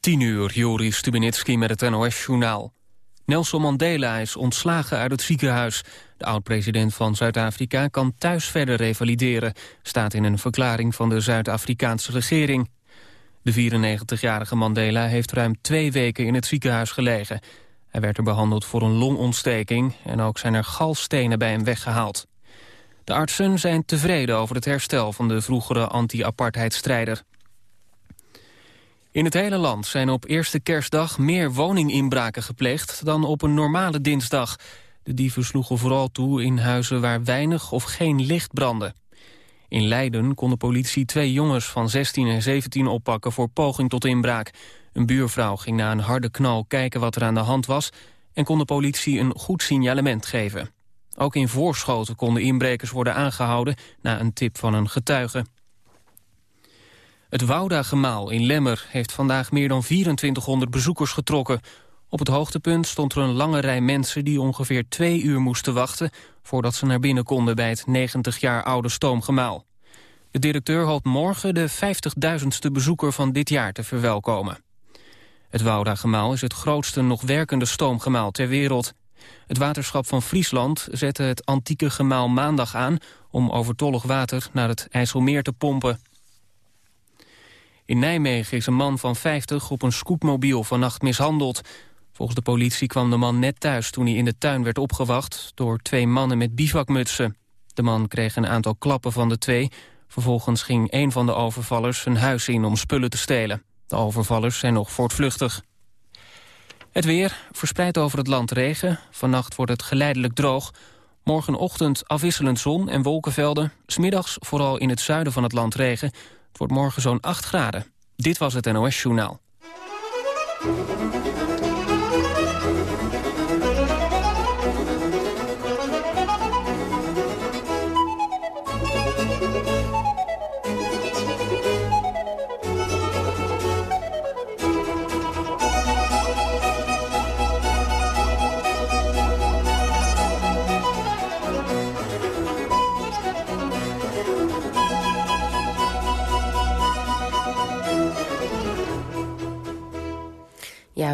10 uur, Joris Stubenitski met het NOS-journaal. Nelson Mandela is ontslagen uit het ziekenhuis. De oud-president van Zuid-Afrika kan thuis verder revalideren... staat in een verklaring van de Zuid-Afrikaanse regering. De 94-jarige Mandela heeft ruim twee weken in het ziekenhuis gelegen. Hij werd er behandeld voor een longontsteking... en ook zijn er galstenen bij hem weggehaald. De artsen zijn tevreden over het herstel van de vroegere anti-apartheidstrijder. In het hele land zijn op eerste kerstdag meer woninginbraken gepleegd dan op een normale dinsdag. De dieven sloegen vooral toe in huizen waar weinig of geen licht brandde. In Leiden kon de politie twee jongens van 16 en 17 oppakken voor poging tot inbraak. Een buurvrouw ging na een harde knal kijken wat er aan de hand was... en kon de politie een goed signalement geven. Ook in Voorschoten konden inbrekers worden aangehouden na een tip van een getuige. Het Wouda-gemaal in Lemmer heeft vandaag meer dan 2400 bezoekers getrokken. Op het hoogtepunt stond er een lange rij mensen die ongeveer twee uur moesten wachten... voordat ze naar binnen konden bij het 90 jaar oude stoomgemaal. De directeur hoopt morgen de 50.000ste bezoeker van dit jaar te verwelkomen. Het Wouda-gemaal is het grootste nog werkende stoomgemaal ter wereld. Het waterschap van Friesland zette het antieke gemaal maandag aan... om overtollig water naar het IJsselmeer te pompen. In Nijmegen is een man van 50 op een scootmobiel vannacht mishandeld. Volgens de politie kwam de man net thuis toen hij in de tuin werd opgewacht... door twee mannen met bivakmutsen. De man kreeg een aantal klappen van de twee. Vervolgens ging een van de overvallers zijn huis in om spullen te stelen. De overvallers zijn nog voortvluchtig. Het weer verspreidt over het land regen. Vannacht wordt het geleidelijk droog. Morgenochtend afwisselend zon en wolkenvelden. Smiddags vooral in het zuiden van het land regen. Het wordt morgen zo'n 8 graden. Dit was het NOS Journaal.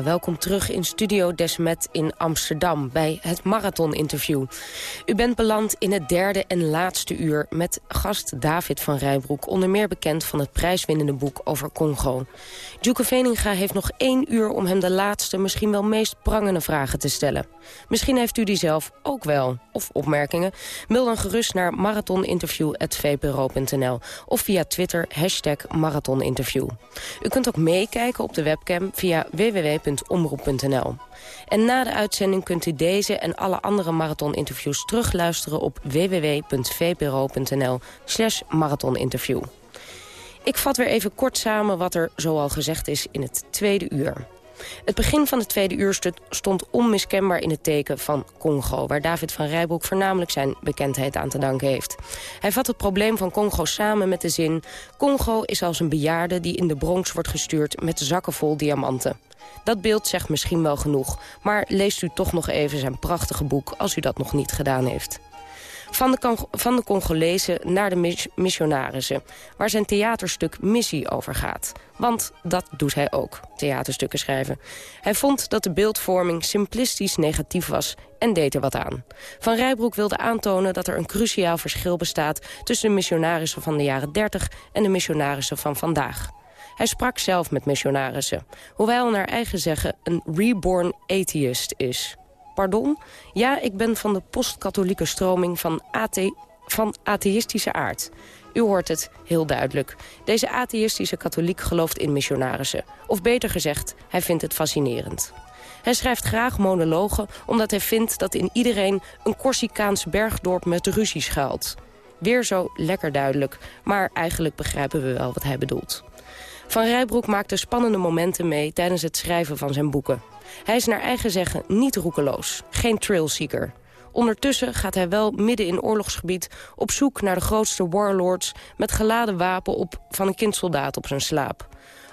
Welkom terug in Studio Desmet in Amsterdam bij het Marathon-interview. U bent beland in het derde en laatste uur met gast David van Rijbroek... onder meer bekend van het prijswinnende boek over Congo. Djoeke Veninga heeft nog één uur om hem de laatste... misschien wel meest prangende vragen te stellen. Misschien heeft u die zelf ook wel, of opmerkingen. Mail dan gerust naar marathoninterview.vpro.nl of via Twitter hashtag marathoninterview. U kunt ook meekijken op de webcam via En na de uitzending kunt u deze en alle andere marathoninterviews terugluisteren op www.vpro.nl slash marathoninterview. Ik vat weer even kort samen wat er zoal gezegd is in het tweede uur. Het begin van de tweede uur stond onmiskenbaar in het teken van Congo... waar David van Rijbroek voornamelijk zijn bekendheid aan te danken heeft. Hij vat het probleem van Congo samen met de zin... Congo is als een bejaarde die in de Bronx wordt gestuurd met zakken vol diamanten. Dat beeld zegt misschien wel genoeg, maar leest u toch nog even zijn prachtige boek... als u dat nog niet gedaan heeft. Van de, van de Congolezen naar de missionarissen, waar zijn theaterstuk Missie over gaat. Want dat doet hij ook, theaterstukken schrijven. Hij vond dat de beeldvorming simplistisch negatief was en deed er wat aan. Van Rijbroek wilde aantonen dat er een cruciaal verschil bestaat... tussen de missionarissen van de jaren 30 en de missionarissen van vandaag. Hij sprak zelf met missionarissen, hoewel naar eigen zeggen een reborn atheist is. Pardon? Ja, ik ben van de postkatholieke stroming van, athe van atheïstische aard. U hoort het heel duidelijk. Deze atheïstische katholiek gelooft in missionarissen. Of beter gezegd, hij vindt het fascinerend. Hij schrijft graag monologen omdat hij vindt dat in iedereen... een Corsicaans bergdorp met ruzie schuilt. Weer zo lekker duidelijk, maar eigenlijk begrijpen we wel wat hij bedoelt. Van Rijbroek maakte spannende momenten mee tijdens het schrijven van zijn boeken. Hij is naar eigen zeggen niet roekeloos, geen trailseeker. Ondertussen gaat hij wel midden in oorlogsgebied op zoek naar de grootste warlords... met geladen wapen op van een kindsoldaat op zijn slaap.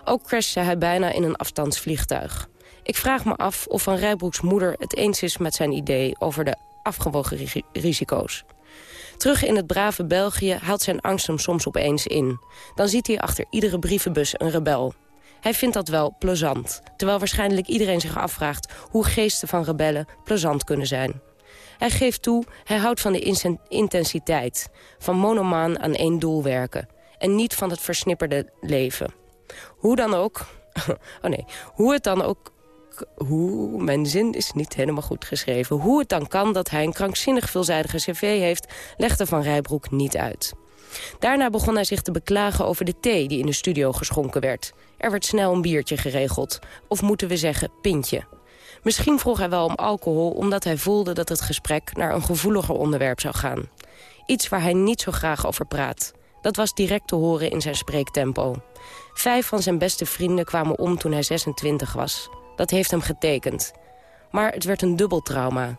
Ook crashte hij bijna in een afstandsvliegtuig. Ik vraag me af of Van Rijbroeks moeder het eens is met zijn idee... over de afgewogen risico's. Terug in het brave België haalt zijn angst hem soms opeens in. Dan ziet hij achter iedere brievenbus een rebel. Hij vindt dat wel plezant, terwijl waarschijnlijk iedereen zich afvraagt... hoe geesten van rebellen plezant kunnen zijn. Hij geeft toe, hij houdt van de intensiteit, van monomaan aan één doel werken... en niet van het versnipperde leven. Hoe dan ook... Oh nee, hoe het dan ook hoe, mijn zin is niet helemaal goed geschreven. Hoe het dan kan dat hij een krankzinnig veelzijdige cv heeft... legde Van Rijbroek niet uit. Daarna begon hij zich te beklagen over de thee die in de studio geschonken werd. Er werd snel een biertje geregeld. Of moeten we zeggen, pintje. Misschien vroeg hij wel om alcohol omdat hij voelde dat het gesprek naar een gevoeliger onderwerp zou gaan. Iets waar hij niet zo graag over praat. Dat was direct te horen in zijn spreektempo. Vijf van zijn beste vrienden kwamen om toen hij 26 was. Dat heeft hem getekend. Maar het werd een dubbel trauma.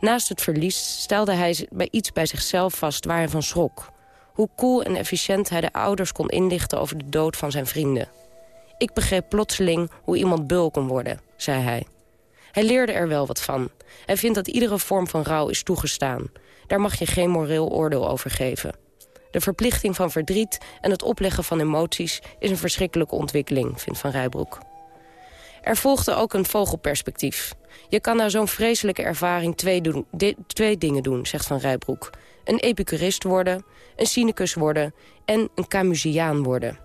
Naast het verlies stelde hij bij iets bij zichzelf vast waar hij van schrok. Hoe cool en efficiënt hij de ouders kon inlichten over de dood van zijn vrienden. Ik begreep plotseling hoe iemand bul kon worden, zei hij. Hij leerde er wel wat van. Hij vindt dat iedere vorm van rouw is toegestaan. Daar mag je geen moreel oordeel over geven. De verplichting van verdriet en het opleggen van emoties... is een verschrikkelijke ontwikkeling, vindt Van Rijbroek. Er volgde ook een vogelperspectief. Je kan na zo'n vreselijke ervaring twee, doen, twee dingen doen, zegt Van Rijbroek. Een epicurist worden, een cynicus worden en een Camusiaan worden.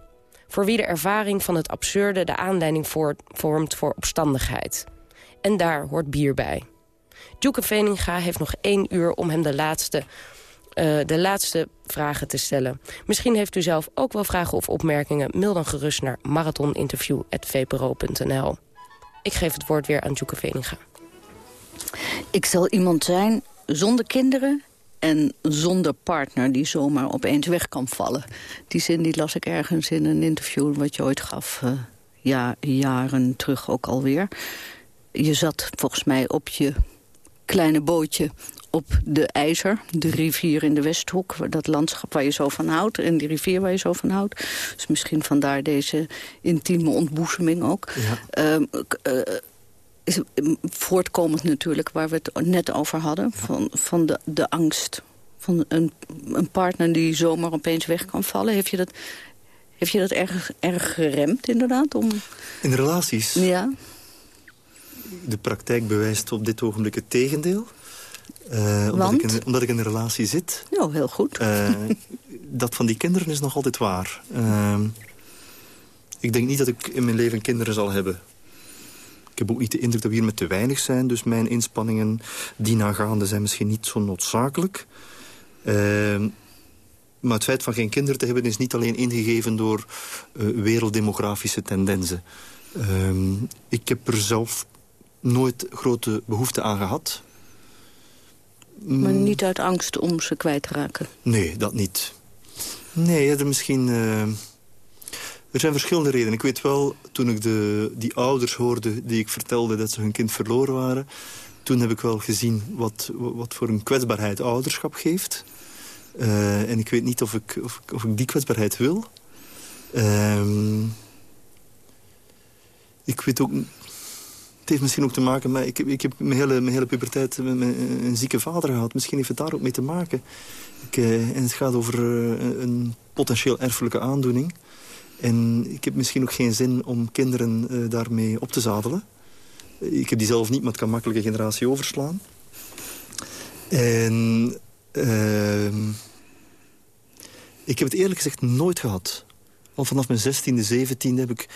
Voor wie de ervaring van het absurde de aanleiding vormt voor opstandigheid. En daar hoort bier bij. Djoeke Veninga heeft nog één uur om hem de laatste, uh, de laatste vragen te stellen. Misschien heeft u zelf ook wel vragen of opmerkingen. Mail dan gerust naar marathoninterview.vpro.nl. Ik geef het woord weer aan Djoeke Veninga. Ik zal iemand zijn zonder kinderen en zonder partner die zomaar opeens weg kan vallen. Die zin die las ik ergens in een interview wat je ooit gaf... Uh, ja, jaren terug ook alweer. Je zat volgens mij op je kleine bootje op de IJzer, de rivier in de Westhoek. Dat landschap waar je zo van houdt en die rivier waar je zo van houdt. Dus misschien vandaar deze intieme ontboezeming ook. Ja. Uh, uh, is voortkomend natuurlijk, waar we het net over hadden... van, van de, de angst van een, een partner die zomaar opeens weg kan vallen. Heeft je dat, heeft je dat erg, erg geremd inderdaad? Om... In relaties? Ja. De praktijk bewijst op dit ogenblik het tegendeel. Uh, omdat, ik in, omdat, ik in, een relatie zit. Nou, heel goed. Uh, dat van die kinderen is nog altijd waar. Uh, ik denk niet dat ik in mijn leven kinderen zal hebben. Ik heb ook niet de indruk dat we hier met te weinig zijn. Dus mijn inspanningen die nagaande zijn misschien niet zo noodzakelijk. maar het feit van geen kinderen te hebben is niet alleen ingegeven door werelddemografische tendensen. Ehm, ik heb er zelf nooit grote behoefte aan gehad. Maar mm. niet uit angst om ze kwijt te raken? Nee, dat niet. Nee, er misschien... Uh, er zijn verschillende redenen. Ik weet wel, toen ik de, die ouders hoorde die ik vertelde dat ze hun kind verloren waren... toen heb ik wel gezien wat, wat voor een kwetsbaarheid ouderschap geeft. Uh, en ik weet niet of ik, of, of ik die kwetsbaarheid wil. Uh, ik weet ook het heeft misschien ook te maken met... Ik, ik heb mijn hele, mijn hele puberteit een, een zieke vader gehad. Misschien heeft het daar ook mee te maken. Ik, eh, en het gaat over uh, een potentieel erfelijke aandoening. En ik heb misschien ook geen zin om kinderen uh, daarmee op te zadelen. Ik heb die zelf niet, maar het kan makkelijk een generatie overslaan. En... Ehm, ik heb het eerlijk gezegd nooit gehad. Al vanaf mijn 16e, 17e heb ik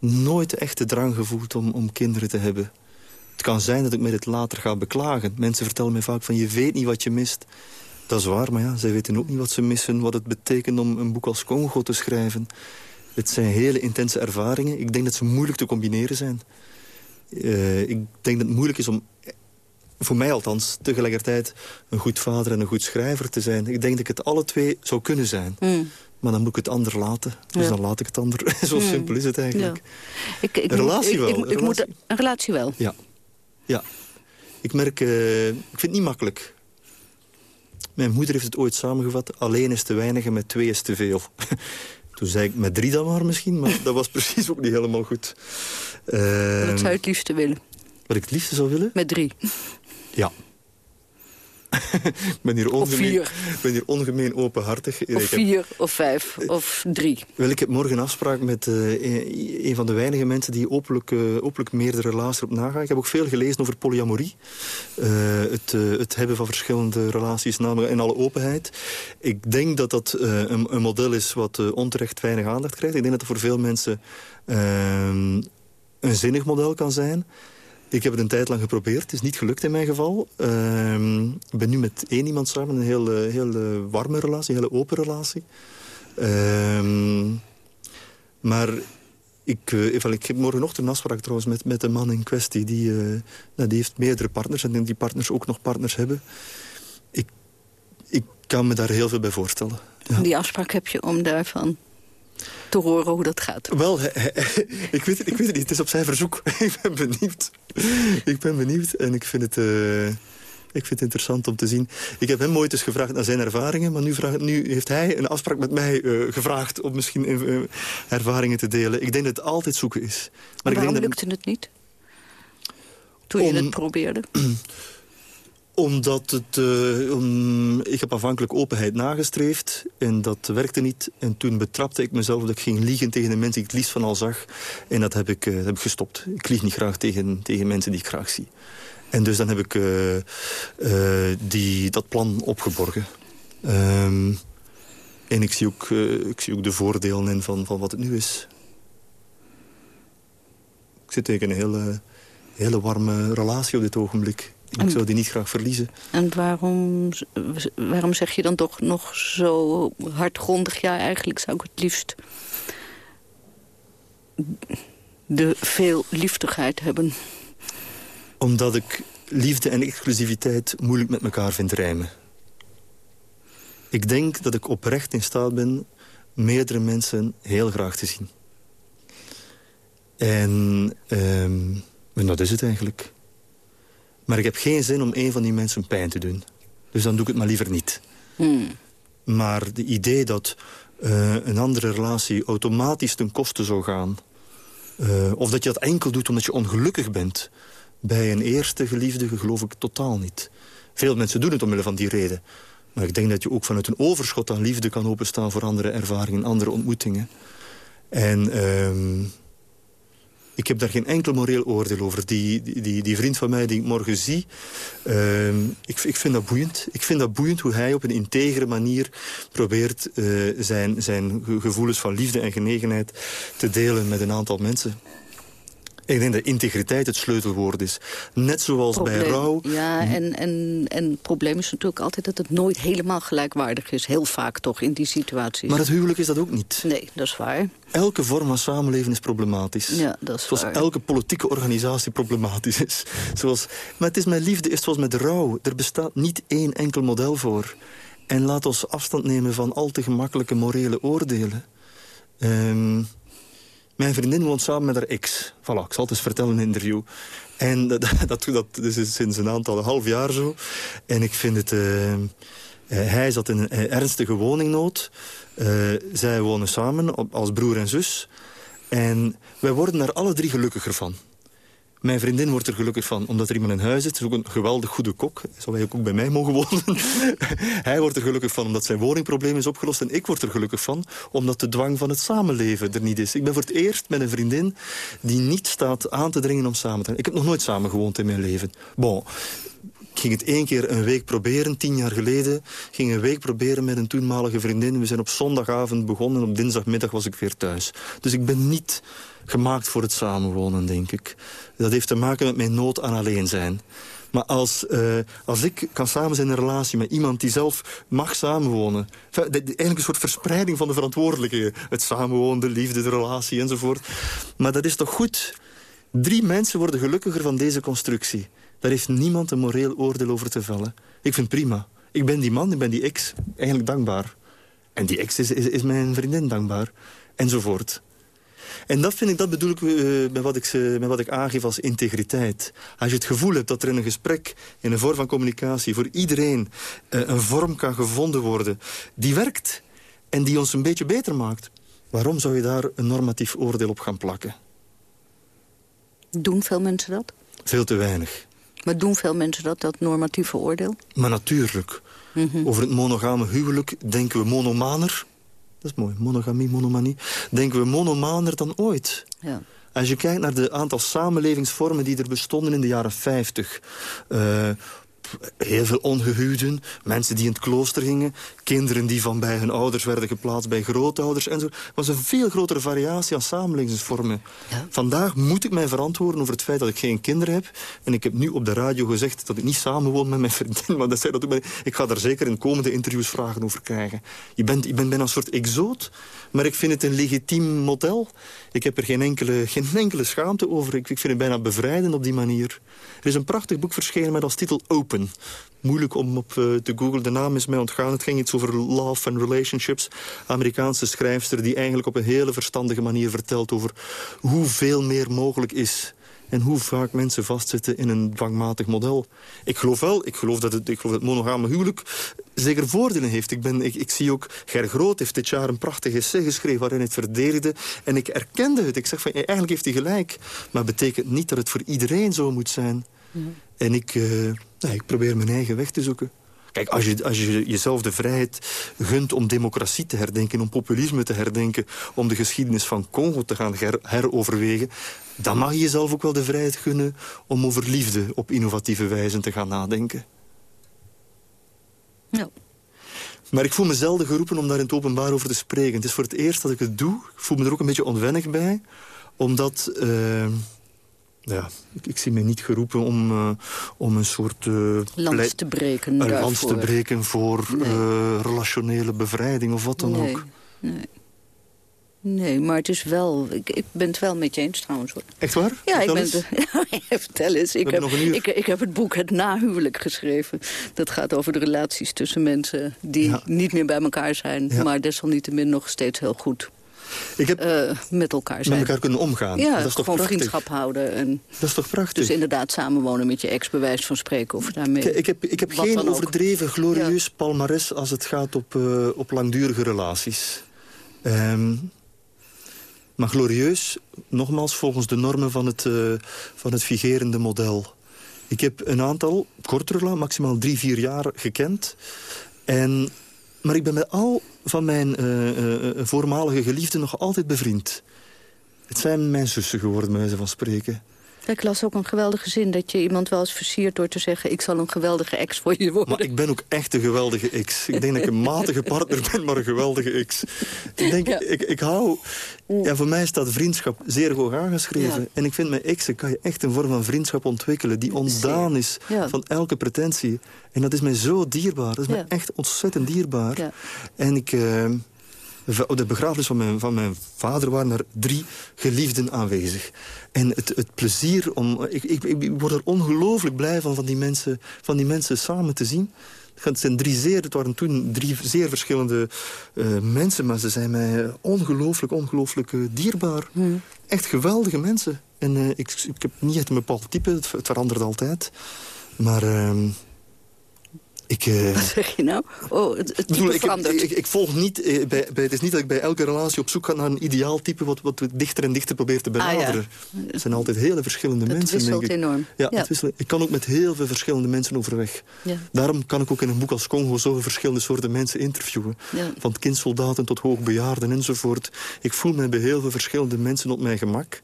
nooit echt de drang gevoeld om, om kinderen te hebben. Het kan zijn dat ik me dit later ga beklagen. Mensen vertellen mij vaak van je weet niet wat je mist. Dat is waar, maar ja, zij weten ook niet wat ze missen. Wat het betekent om een boek als Congo te schrijven. Het zijn hele intense ervaringen. Ik denk dat ze moeilijk te combineren zijn. Uh, ik denk dat het moeilijk is om, voor mij althans, tegelijkertijd een goed vader en een goed schrijver te zijn. Ik denk dat ik het alle twee zou kunnen zijn. Mm. Maar dan moet ik het ander laten. Dus dan laat ik het ander. Zo hmm. simpel is het eigenlijk. Ja. Ik, ik, een relatie wel. Ik, ik, relatie... Moet, een relatie wel? Ja. ja. Ik merk, uh, ik vind het niet makkelijk. Mijn moeder heeft het ooit samengevat. Alleen is te weinig en met twee is te veel. Toen zei ik met drie dan maar misschien. Maar dat was precies ook niet helemaal goed. Uh, wat zou je het liefste willen? Wat ik het liefste zou willen? Met drie. Ja. ik ben hier ongemeen, ben hier ongemeen openhartig. Of vier, of vijf, of drie. Wel, ik heb morgen een afspraak met uh, een van de weinige mensen... die openlijk, uh, openlijk meerdere relaties op nagaan. Ik heb ook veel gelezen over polyamorie. Uh, het, het hebben van verschillende relaties, namelijk in alle openheid. Ik denk dat dat een, een, model is wat onterecht weinig aandacht krijgt. Ik denk dat het voor veel mensen ehm, een zinnig model kan zijn... Ik heb het een tijd lang geprobeerd. Het is niet gelukt in mijn geval. Uh, ik ben nu met één iemand samen. Een heel, heel warme relatie, een hele open relatie. Uh, maar ik, uh, ik heb morgenochtend een afspraak trouwens met, met een man in kwestie. Die, uh, die heeft meerdere partners en die partners ook nog partners hebben. Ik, ik kan me daar heel veel bij voorstellen. Die afspraak heb je om daarvan te horen hoe dat gaat. Wel, ik weet, het, ik weet het niet. Het is op zijn verzoek. ik ben benieuwd. ik ben benieuwd en ik vind het... Uh, ik vind het interessant om te zien. Ik heb hem ooit eens gevraagd naar zijn ervaringen... maar nu, vraag, nu heeft hij een afspraak met mij uh, gevraagd... om misschien uh, ervaringen te delen. Ik denk dat het altijd zoeken is. Maar, waarom ik denk lukte het niet? Toen je het probeerde? Omdat het... Uh, um, ik heb afhankelijk openheid nagestreefd en dat werkte niet. En toen betrapte ik mezelf dat ik ging liegen tegen de mensen die ik het liefst van al zag. En dat heb ik, uh, heb ik gestopt. Ik lieg niet graag tegen, tegen mensen die ik graag zie. En dus dan heb ik uh, die, dat plan opgeborgen. Um, en ik zie, ook, ik zie ook de voordelen in van, van wat het nu is. Ik zit tegen een hele, hele warme relatie op dit ogenblik. Ik zou die niet graag verliezen. En waarom, waarom zeg je dan toch nog zo hardgrondig... ja, eigenlijk zou ik het liefst de veel liefdigheid hebben? Omdat ik liefde en exclusiviteit moeilijk met elkaar vind rijmen. Ik denk dat ik oprecht in staat ben meerdere mensen heel graag te zien. En, um, en dat is het eigenlijk. Maar ik heb geen zin om een van die mensen pijn te doen. Dus dan doe ik het maar liever niet. Hmm. Maar de idee dat uh, een andere relatie automatisch ten koste zou gaan... Uh, of dat je dat enkel doet omdat je ongelukkig bent... bij een eerste geliefde geloof ik totaal niet. Veel mensen doen het omwille van die reden. Maar ik denk dat je ook vanuit een overschot aan liefde kan openstaan... voor andere ervaringen, andere ontmoetingen. En... Uh, ik heb daar geen enkel moreel oordeel over. Die, die, die vriend van mij die ik morgen zie, uh, ik, ik vind dat boeiend. Ik vind dat boeiend hoe hij op een integere manier probeert uh, zijn, zijn gevoelens van liefde en genegenheid te delen met een aantal mensen. Ik denk dat integriteit het sleutelwoord is. Net zoals bij rouw. Ja, en, en, en het probleem is natuurlijk altijd dat het nooit helemaal gelijkwaardig is. Heel vaak toch in die situaties. Maar het huwelijk is dat ook niet. Nee, dat is waar. Elke vorm van samenleven is problematisch. Ja, dat is zoals elke politieke organisatie problematisch is. Zoals, maar het is met liefde, is zoals met rouw. Er bestaat niet één enkel model voor. En laat ons afstand nemen van al te gemakkelijke morele oordelen. Um, mijn vriendin woont samen met haar ex. Voilà, ik zal het eens vertellen in een interview. En dat, dat, dat, is sinds een aantal, half jaar zo. En ik vind het... Uh, hij zat in een ernstige woningnood. Zij wonen samen als broer en zus. En wij worden er alle drie gelukkiger van. Mijn vriendin wordt er gelukkig van, omdat er iemand in huis zit. Ze is ook een geweldig goede kok. Zou hij ook bij mij mogen wonen. hij wordt er gelukkig van, omdat zijn woningprobleem is opgelost. En ik word er gelukkig van, omdat de dwang van het samenleven er niet is. Ik ben voor het eerst met een vriendin die niet staat aan te dringen om samen te gaan. Ik heb nog nooit samen gewoond in mijn leven. Bon, ik ging het één keer een week proberen, tien jaar geleden. ging een week proberen met een toenmalige vriendin. We zijn op zondagavond begonnen en op dinsdagmiddag was ik weer thuis. Dus ik ben niet gemaakt voor het samenwonen, denk ik. Dat heeft te maken met mijn nood aan alleen zijn. Maar als, uh, als ik kan samen zijn in een relatie met iemand die zelf mag samenwonen... Eigenlijk een soort verspreiding van de verantwoordelijkheden. Het samenwonen, de liefde, de relatie enzovoort. Maar dat is toch goed? Drie mensen worden gelukkiger van deze constructie. Daar heeft niemand een moreel oordeel over te vellen. Ik vind prima. Ik ben die man, ik ben die ex eigenlijk dankbaar. En die ex is, is mijn vriendin dankbaar. Enzovoort. En dat, vind ik, dat bedoel ik uh, met, wat ik met wat ik aangeef als integriteit. Als je het gevoel hebt dat er in een gesprek, in een vorm van communicatie... voor iedereen uh, een vorm kan gevonden worden die werkt... en die ons een beetje beter maakt... waarom zou je daar een normatief oordeel op gaan plakken? Doen veel mensen dat? Veel te weinig. Maar doen veel mensen dat, dat normatieve oordeel? Maar natuurlijk. Mhm. Over het monogame huwelijk denken we monomaner. Dat is mooi, monogamie, monomanie. Denken we monomaner dan ooit. Ja. Als je kijkt naar de aantal samenlevingsvormen die er bestonden in de jaren 50 heel veel ongehuwden, mensen die in het klooster gingen... kinderen die van bij hun ouders werden geplaatst bij grootouders. En zo. was een veel grotere variatie aan samenlevingsvormen. Vandaag moet ik mij verantwoorden over het feit dat ik geen kinderen heb. En ik heb nu op de radio gezegd dat ik niet samenwoon met mijn vriendin. Maar dat zei dat ook ik ga daar zeker in komende interviews vragen over krijgen. Je bent, je bent bijna een soort exoot, maar ik vind het een legitiem model. Ik heb er geen enkele, geen enkele schaamte over. Ik, ik vind het bijna bevrijdend op die manier. Er is een prachtig boek verschenen met als titel Open. Moeilijk om op uh, te googlen, de naam is mij ontgaan. Het ging iets over love and relationships. Amerikaanse schrijfster die eigenlijk op een hele verstandige manier vertelt... over hoeveel meer mogelijk is en hoe vaak mensen vastzitten in een dwangmatig model. Ik geloof wel, ik geloof dat het, ik geloof dat het monogame huwelijk zeker voordelen heeft. Ik, ben, ik, zie ook, Ger Groot heeft dit jaar een prachtig essay geschreven... waarin het verdedigde. En ik erkende het. Ik zeg van, eigenlijk heeft hij gelijk. Maar betekent niet dat het voor iedereen zo moet zijn. En ik, uh, ik probeer mijn eigen weg te zoeken. Kijk, als je, als je jezelf de vrijheid gunt om democratie te herdenken... om populisme te herdenken... om de geschiedenis van Congo te gaan heroverwegen... dan mag je jezelf ook wel de vrijheid gunnen... om over liefde op innovatieve wijze te gaan nadenken. Ja. Maar ik voel me zelden geroepen om daar in het openbaar over te spreken. Het is voor het eerst dat ik het doe. Ik voel me er ook een beetje onwennig bij. Omdat... Uh, ja, ik, ik, zie mij niet geroepen om, uh, om een soort... Uh, lans te breken Een lans te breken voor nee. uh, relationele bevrijding of wat dan nee. ook. Nee. Nee, maar het is wel... Ik, ik ben het wel met je eens trouwens. Hoor. Echt waar? Ja, vertel ik ben het, ja, vertel eens. Ik heb, ik, ik, heb het boek Het Nahuwelijk geschreven. Dat gaat over de relaties tussen mensen die ja. niet meer bij elkaar zijn... Ja. maar desalniettemin nog steeds heel goed ik heb uh, met elkaar zijn. Met elkaar kunnen omgaan. Ja, dat is toch gewoon prachtig? vriendschap houden. En dat is toch prachtig? Dus inderdaad samenwonen met je ex, bewijs van spreken. Of daarmee ik, ik heb, ik heb geen overdreven, glorieus ja. palmares als het gaat op, uh, op langdurige relaties. Um, maar glorieus, nogmaals, volgens de normen van het, uh, van het figerende model. Ik heb een aantal, kortere, maximaal drie, vier jaar gekend. En, maar ik ben met al van mijn uh, uh, voormalige geliefden nog altijd bevriend. Het zijn mijn zussen geworden, bij wijze van spreken. Ik las ook een geweldige zin dat je iemand wel eens versiert door te zeggen... ik zal een geweldige ex voor je worden. Maar ik ben ook echt een geweldige ex. Ik denk dat ik een matige partner ben, maar een geweldige ex. Ik denk, ja. ik, ik hou... Ja, voor mij staat vriendschap zeer hoog aangeschreven. Ja. En ik vind met exen kan je echt een vorm van vriendschap ontwikkelen... die ontdaan is ja. van elke pretentie. En dat is mij zo dierbaar. Dat is mij echt ontzettend dierbaar. En ik... Uh, op de begrafenis van mijn, van mijn vader waren er drie geliefden aanwezig. En het, het plezier om... Ik, ik, ik word er ongelooflijk blij van, van die, mensen, van die mensen samen te zien. Het zijn drie zeer, het waren toen drie zeer verschillende uh, mensen... maar ze zijn mij ongelooflijk, ongelooflijk uh, dierbaar. Echt geweldige mensen. En uh, ik, ik heb niet echt een bepaald type, het, het verandert altijd. Maar... Ik, uh, Wat zeg je nou? Oh, het, het type ik, verandert. Ik, ik, volg niet, uh, bij, bij, het is niet dat ik bij elke relatie op zoek ga naar een ideaal type... wat, wat dichter en dichter probeert te benaderen. Ah, ja. Het zijn altijd hele verschillende het mensen, wisselt denk ik. enorm. Ja, ja. Het wisselt. Ik kan ook met heel veel verschillende mensen overweg. Ja. Daarom kan ik ook in een boek als Congo... zoveel verschillende soorten mensen interviewen. Van kindsoldaten tot hoogbejaarden enzovoort. Ik voel me bij heel veel verschillende mensen op mijn gemak.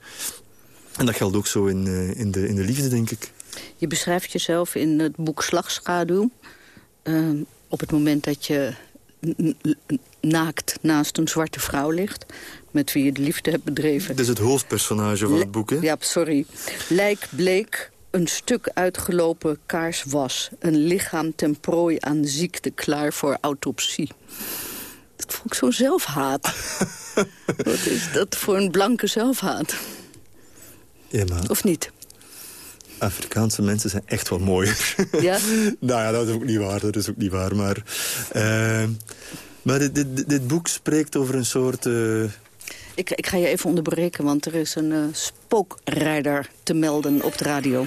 En dat geldt ook zo in, uh, in, de, in de liefde, denk ik. Je beschrijft jezelf in het boek Slagschaduw... Uh, op het moment dat je naakt naast een zwarte vrouw ligt... met wie je de liefde hebt bedreven. Dat is het hoofdpersonage van het boek, hè? Ja, sorry. Lijk bleek, een stuk uitgelopen kaars was. Een lichaam ten prooi aan ziekte, klaar voor autopsie. Dat vond ik zo zelfhaat. Wat is dat voor een blanke zelfhaat? Ja, maar... Of niet? Afrikaanse mensen zijn echt wel mooier. Ja? nou ja, dat is ook niet waar. Dat is ook niet waar. Maar, uh, maar dit, dit, dit, boek spreekt over een soort... Uh, Ik, ik ga je even onderbreken, want er is een uh, spookrijder te melden op de radio.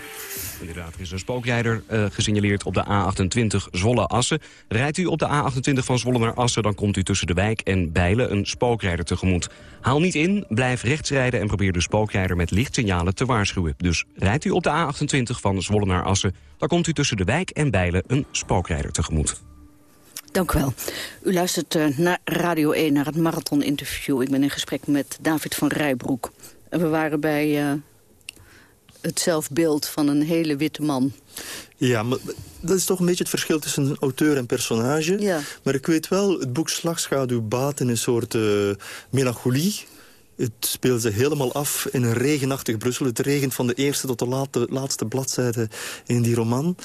Inderdaad, er is een spookrijder uh, gesignaleerd op de A28 Zwolle-Assen. Rijdt u op de A28 van Zwolle naar Assen... dan komt u tussen de wijk en Bijlen een spookrijder tegemoet. Haal niet in, blijf rechts rijden en probeer de spookrijder met lichtsignalen te waarschuwen. Dus rijdt u op de A28 van Zwolle naar Assen... dan komt u tussen de wijk en Bijlen een spookrijder tegemoet. Dank u wel. U luistert uh, naar Radio 1, naar het marathon-interview. Ik ben in gesprek met David van Rijbroek. En we waren bij uh, het zelfbeeld van een hele witte man. Ja, maar dat is toch een beetje het verschil tussen auteur en personage. Ja. Maar ik weet wel, het boek Slagschaduw baat in een soort uh, melancholie. Het speelt zich helemaal af in een regenachtig Brussel. Het regent van de eerste tot de laatste bladzijde in die roman.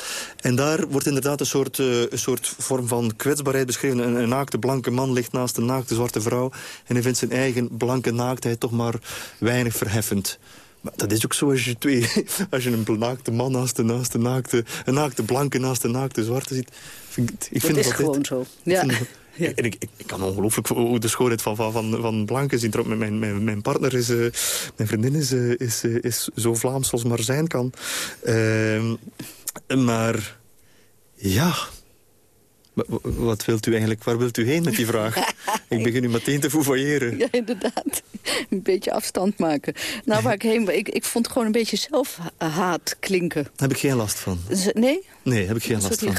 En daar wordt inderdaad een soort, uh, een soort vorm van kwetsbaarheid beschreven. Een, een naakte blanke man ligt naast een naakte zwarte vrouw... en hij vindt zijn eigen blanke naaktheid toch maar weinig verheffend. Maar dat is ook zo als je, twee, als je een naakte man naast de, naast de naakte... een naakte blanke naast de naakte zwarte ziet. Vind, ik vind dat is gewoon zo. Ja. Ja. En ik, ik, ik, kan ongelooflijk de schoonheid van, van, van, van blanken zien. Mijn, mijn, mijn partner is, uh, mijn vriendin is, uh, is, uh, is zo Vlaams als maar zijn kan. Ehm, maar ja, wat wilt u eigenlijk, waar wilt u heen met die vraag? ik begin u meteen te fouvailleren. Ja, inderdaad. Een beetje afstand maken. Nou, waar ik heen... Ik, ik vond gewoon een beetje zelfhaat klinken. Daar heb ik geen last van. Nee? Nee, heb ik geen last van.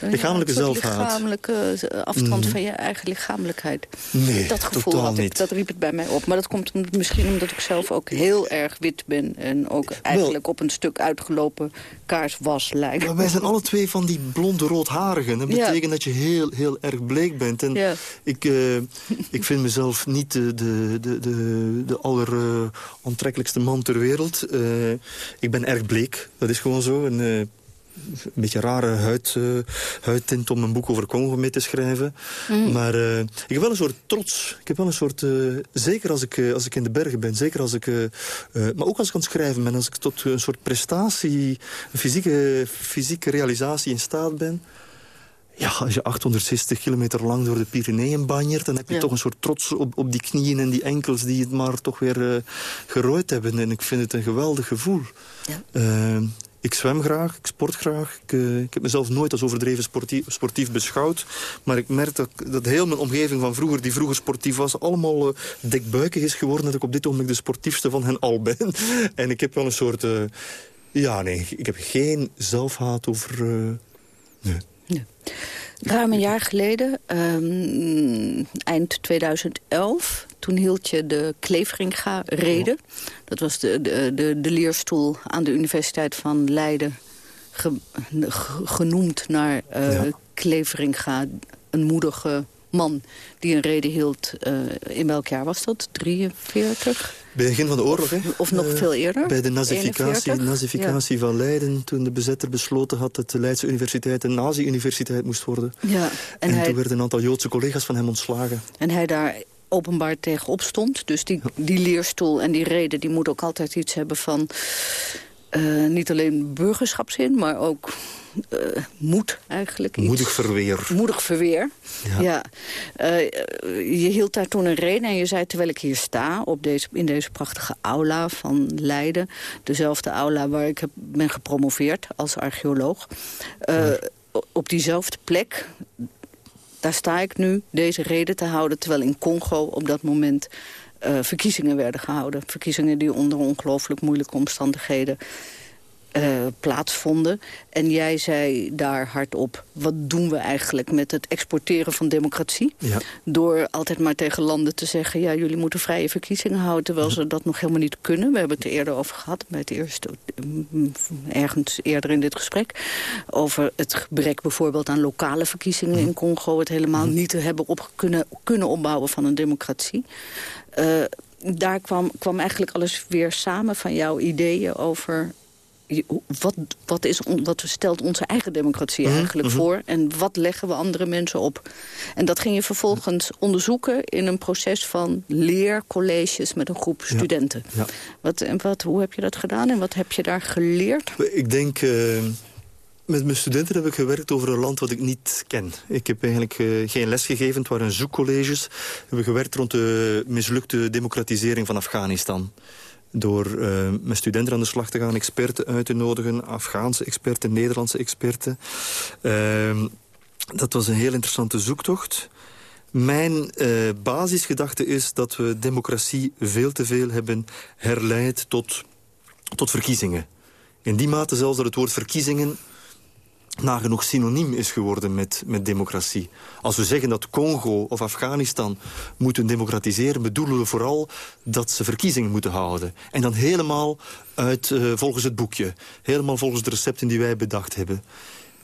lichamelijke ja, zelfhaat. lichamelijke afstand mm. van je eigen lichamelijkheid. Nee, Dat gevoel had ik, niet. dat riep het bij mij op. Maar dat komt misschien omdat ik zelf ook heel erg wit ben. En ook eigenlijk op een stuk uitgelopen kaarswas lijkt. Maar wij zijn alle twee van die blonde roodharigen. Dat betekent ja. dat je heel, heel erg bleek bent. En ja. ik, uh, ik vind mezelf niet de, de, de, de, de allerontrekkelijkste man ter wereld. Uh, ik ben erg bleek, dat is gewoon zo. En, een beetje rare huid, uh, huidtint om een boek over Congo mee te schrijven. Mm. Maar uh, ik heb wel een soort trots. Ik heb wel een soort... Uh, zeker als ik, als ik in de bergen ben. Zeker als ik... maar ook als ik aan het schrijven ben. Als ik tot een soort prestatie... Een fysieke, fysieke realisatie in staat ben... Ja, als je 860 kilometer lang door de Pyreneeën banjert... dan heb je ja. toch een soort trots op, op die knieën en die enkels... die het maar toch weer gerooid hebben. En ik vind het een geweldig gevoel. Ja. Ik zwem graag, ik sport graag. Ik, uh, ik heb mezelf nooit als overdreven sportief, beschouwd. Maar ik merk dat, heel mijn omgeving van vroeger, die vroeger sportief was... allemaal uh, dikbuikig is geworden. Dat ik op dit ogenblik de sportiefste van hen al ben. en ik heb wel een soort... Uh, ja, nee, ik heb geen zelfhaat over... nee. Ja. Ruim een jaar geleden, um, eind 2011... toen hield je de Kleveringa-reden. Dat was de, de, de, de leerstoel aan de Universiteit van Leiden... Ge, genoemd naar uh, ja. Kleveringa, een moedige man die een reden hield. Uh, in welk jaar was dat? 43? Bij het begin van de oorlog, hè? Of nog uh, veel eerder? Bij de nazificatie, nazificatie ja. van Leiden, toen de bezetter besloten had... dat de Leidse universiteit een nazi-universiteit moest worden. Ja, en en hij... toen werden een aantal Joodse collega's van hem ontslagen. En hij daar openbaar tegen opstond. Dus die, die leerstoel en die reden, die moet ook altijd iets hebben van... Uh, niet alleen burgerschapszin, maar ook uh, moed eigenlijk. Iets. Moedig verweer. Moedig verweer, ja. ja. Uh, je hield daar toen een reden en je zei... terwijl ik hier sta op deze, in deze prachtige aula van Leiden... dezelfde aula waar ik heb, ben gepromoveerd als archeoloog... Ja. op diezelfde plek... daar sta ik nu deze reden te houden... terwijl in Congo op dat moment... Uh, verkiezingen werden gehouden. Verkiezingen die onder ongelooflijk moeilijke omstandigheden uh, plaatsvonden. En jij zei daar hardop, wat doen we eigenlijk met het exporteren van democratie? Ja. Door altijd maar tegen landen te zeggen, ja, jullie moeten vrije verkiezingen houden, terwijl ze dat nog helemaal niet kunnen. We hebben het er eerder over gehad, bij het eerste, ergens eerder in dit gesprek. Over het gebrek bijvoorbeeld aan lokale verkiezingen in Congo. Het helemaal niet te hebben op kunnen, kunnen opbouwen van een democratie. Uh, daar kwam, kwam eigenlijk alles weer samen van jouw ideeën over wat, wat, is, wat stelt onze eigen democratie eigenlijk mm -hmm. voor? En wat leggen we andere mensen op? En dat ging je vervolgens onderzoeken in een proces van leercolleges met een groep studenten. Ja, ja. Wat, en wat, hoe heb je dat gedaan en wat heb je daar geleerd? Ik denk... Uh, Met mijn studenten heb ik gewerkt over een land wat ik niet ken. Ik heb eigenlijk uh, geen les gegeven. Het waren zoekcolleges. We hebben gewerkt rond de mislukte democratisering van Afghanistan. Door uh, met studenten aan de slag te gaan, experten uit te nodigen. Afghaanse experten, Nederlandse experten. Uh, dat was een heel interessante zoektocht. Mijn uh, basisgedachte is dat we democratie veel te veel hebben herleid tot, tot verkiezingen. In die mate zelfs dat het woord verkiezingen nagenoeg synoniem is geworden met, met democratie. Als we zeggen dat Congo of Afghanistan moeten democratiseren... bedoelen we vooral dat ze verkiezingen moeten houden. En dan helemaal uit, uh, volgens het boekje. Helemaal volgens de recepten die wij bedacht hebben.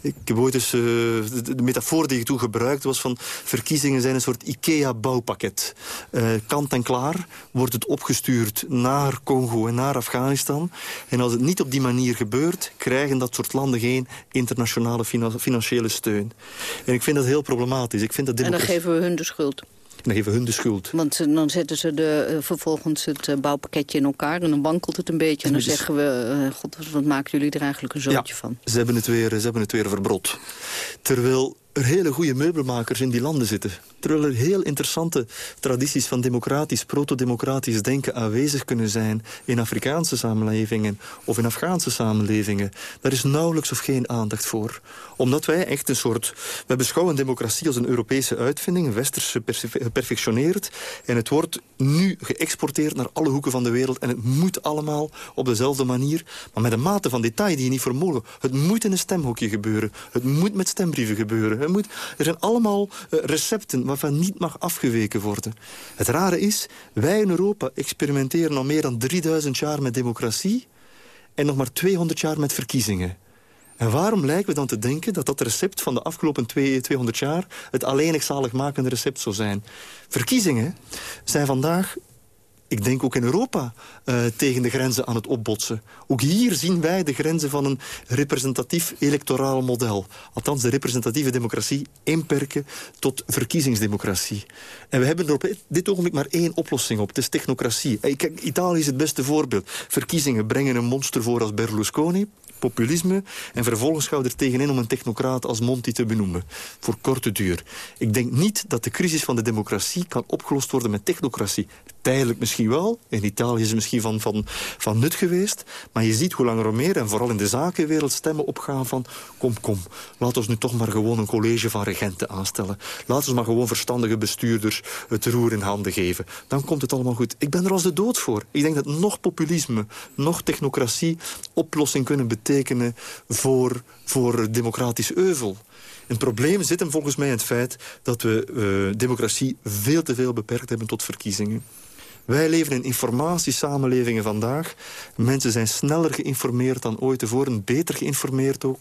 Ik heb ooit uh, de, de, metafoor die ik toen gebruikte was van... verkiezingen zijn een soort IKEA-bouwpakket. Uh, kant en klaar wordt het opgestuurd naar Congo en naar Afghanistan. En als het niet op die manier gebeurt... krijgen dat soort landen geen internationale financiële steun. En ik vind dat heel problematisch. Ik vind dat. En dan geven we hun de schuld. Dan geven hun de schuld. Want dan zetten ze de, uh, vervolgens het uh, bouwpakketje in elkaar... en dan wankelt het een beetje. En dan dus... zeggen we, god, wat maken jullie er eigenlijk een zootje ja, van? Ze hebben, het weer, ze hebben het weer verbrot. Terwijl er hele goede meubelmakers in die landen zitten. Terwijl er heel interessante tradities van democratisch, proto-democratisch denken aanwezig kunnen zijn in Afrikaanse samenlevingen of in Afghaanse samenlevingen. Daar is nauwelijks of geen aandacht voor. Omdat wij echt een soort... We beschouwen democratie als een Europese uitvinding, westerse geperfectioneerd. En het wordt nu geëxporteerd naar alle hoeken van de wereld. En het moet allemaal op dezelfde manier, maar met een mate van detail die je niet vermogen. Het moet in een stemhokje gebeuren. Het moet met stembrieven gebeuren. Moet, er zijn allemaal uh, recepten waarvan niet mag afgeweken worden. Het rare is, wij in Europa experimenteren al meer dan 3000 jaar met democratie... en nog maar 200 jaar met verkiezingen. En waarom lijken we dan te denken dat dat recept van de afgelopen 200 jaar... het alleenig zaligmakende recept zou zijn? Verkiezingen zijn vandaag ik denk ook in Europa, uh, tegen de grenzen aan het opbotsen. Ook hier zien wij de grenzen van een representatief electoraal model. Althans, de representatieve democratie inperken tot verkiezingsdemocratie. En we hebben er op dit ogenblik maar één oplossing op. Het is technocratie. Kijk, Italië is het beste voorbeeld. Verkiezingen brengen een monster voor als Berlusconi populisme... en vervolgens gaan we er tegenin om een technocraat als Monti te benoemen. Voor korte duur. Ik denk niet dat de crisis van de democratie kan opgelost worden met technocratie. Tijdelijk misschien wel. In Italië is het misschien van, van, van nut geweest. Maar je ziet hoe langer hoe meer, en vooral in de zakenwereld, stemmen opgaan van... kom, kom, laat ons nu toch maar gewoon een college van regenten aanstellen. Laat ons maar gewoon verstandige bestuurders het roer in handen geven. Dan komt het allemaal goed. Ik ben er als de dood voor. Ik denk dat nog populisme, nog technocratie oplossing kunnen betekenen voor, voor democratisch euvel. Het probleem zit hem volgens mij in het feit dat we uh, democratie veel te veel beperkt hebben tot verkiezingen. Wij leven in informatiesamenlevingen vandaag. Mensen zijn sneller geïnformeerd dan ooit tevoren, beter geïnformeerd ook.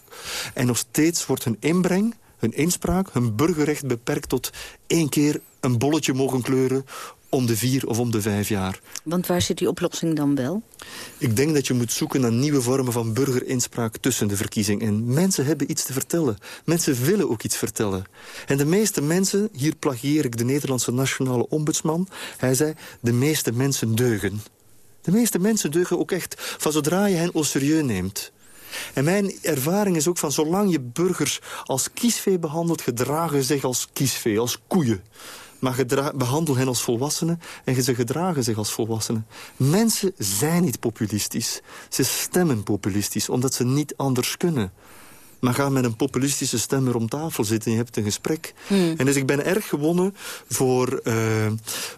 En nog steeds wordt hun inbreng, hun inspraak, hun burgerrecht beperkt tot één keer een bolletje mogen kleuren om de vier of om de vijf jaar. Want waar zit die oplossing dan wel? Ik denk dat je moet zoeken naar nieuwe vormen van burgerinspraak tussen de verkiezingen. En mensen hebben iets te vertellen. Mensen willen ook iets vertellen. En de meeste mensen, hier plagieer ik de Nederlandse nationale ombudsman... hij zei, de meeste mensen deugen. De meeste mensen deugen ook echt van zodra je hen au sérieux neemt. En mijn ervaring is ook van zolang je burgers als kiesvee behandelt... gedragen zich als kiesvee, als koeien maar behandel hen als volwassenen en ze gedragen zich als volwassenen. Mensen zijn niet populistisch. Ze stemmen populistisch, omdat ze niet anders kunnen. Maar ga met een populistische stem er om tafel zitten en je hebt een gesprek. Hmm. En dus ik ben erg gewonnen voor uh,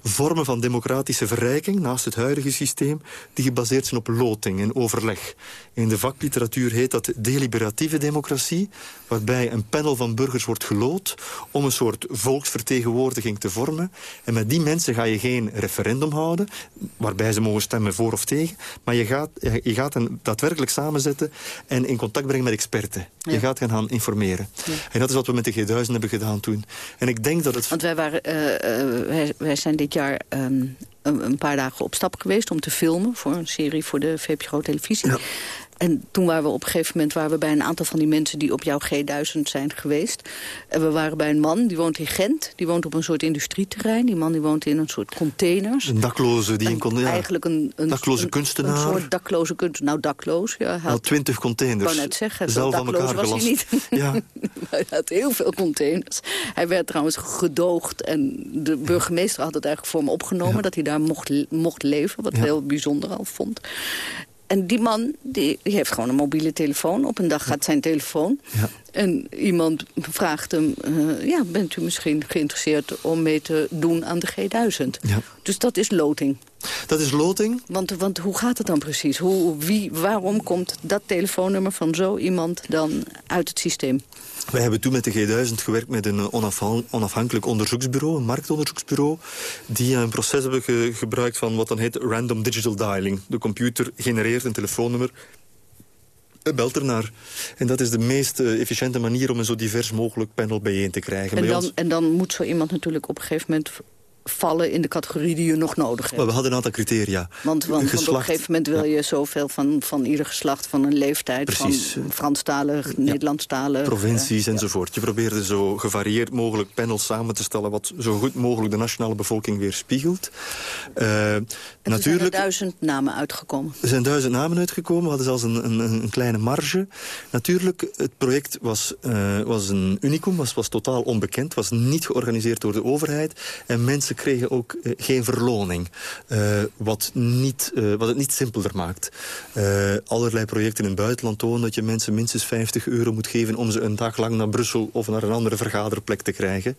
vormen van democratische verrijking... naast het huidige systeem, die gebaseerd zijn op loting en overleg. In de vakliteratuur heet dat deliberatieve democratie... waarbij een panel van burgers wordt gelood... om een soort volksvertegenwoordiging te vormen. En met die mensen ga je geen referendum houden... waarbij ze mogen stemmen voor of tegen... maar je gaat, je gaat hen daadwerkelijk samenzetten... en in contact brengen met experten. Je gaat gaan informeren. En dat is wat we met de G1000 hebben gedaan toen. En ik denk dat het... Want wij, waren, uh, wij, wij, zijn dit jaar um, een, paar dagen op stap geweest... om te filmen voor een serie voor de VPRO-televisie. Ja. En toen waren we op een gegeven moment waren we bij een aantal van die mensen... die op jouw G1000 zijn geweest. En we waren bij een man, die woont in Gent. Die woont op een soort industrieterrein. Die man die woont in een soort containers. Een dakloze die een, kon, ja, eigenlijk een, een dakloze kunstenaar. Een soort dakloze kunstenaar. Nou, dakloos. Ja, had twintig containers. Ik wou net zeggen, zelf aan elkaar was hij niet. Ja. hij had heel veel containers. Hij werd trouwens gedoogd. En de burgemeester had het eigenlijk voor me opgenomen... dat hij daar mocht, mocht leven. Wat heel bijzonder al vond. En die man die, die, heeft gewoon een mobiele telefoon. Op een dag gaat zijn telefoon. Ja. En iemand vraagt hem... Uh, ja, bent u misschien geïnteresseerd om mee te doen aan de G1000? Ja. Dus dat is loting. Dat is loting. Want, want hoe gaat het dan precies? Hoe, wie, waarom komt dat telefoonnummer van zo iemand dan uit het systeem? Wij hebben toen met de G1000 gewerkt met een onafhankelijk onderzoeksbureau, een marktonderzoeksbureau, die een proces hebben gebruikt van wat dan heet random digital dialing. De computer genereert een telefoonnummer belt ernaar. En dat is de meest eh, efficiënte manier om een zo divers mogelijk panel bijeen te krijgen. En, dan, en dan moet zo iemand natuurlijk op een gegeven moment vallen in de categorie die je nog nodig hebt. Maar we hadden een aantal criteria. Want, want, want op een gegeven moment wil je zoveel van, van ieder geslacht, van een leeftijd... Precies. van Franstalig, ja. Nederlandstalig... Provincies uh, enzovoort. Je probeerde zo gevarieerd mogelijk panels samen te stellen... wat zo goed mogelijk de nationale bevolking weerspiegelt. Uh, en natuurlijk, er zijn duizend namen uitgekomen. Er zijn duizend namen uitgekomen. We hadden zelfs een, een, een kleine marge. Natuurlijk, het project was, uh, was een unicum, was, was totaal onbekend. was niet georganiseerd door de overheid. En mensen kregen ook uh, geen verloning. Uh, wat, niet, uh, wat het niet simpeler maakt. allerlei projecten in het buitenland tonen dat je mensen minstens 50 euro moet geven... om ze een dag lang naar Brussel of naar een andere vergaderplek te krijgen.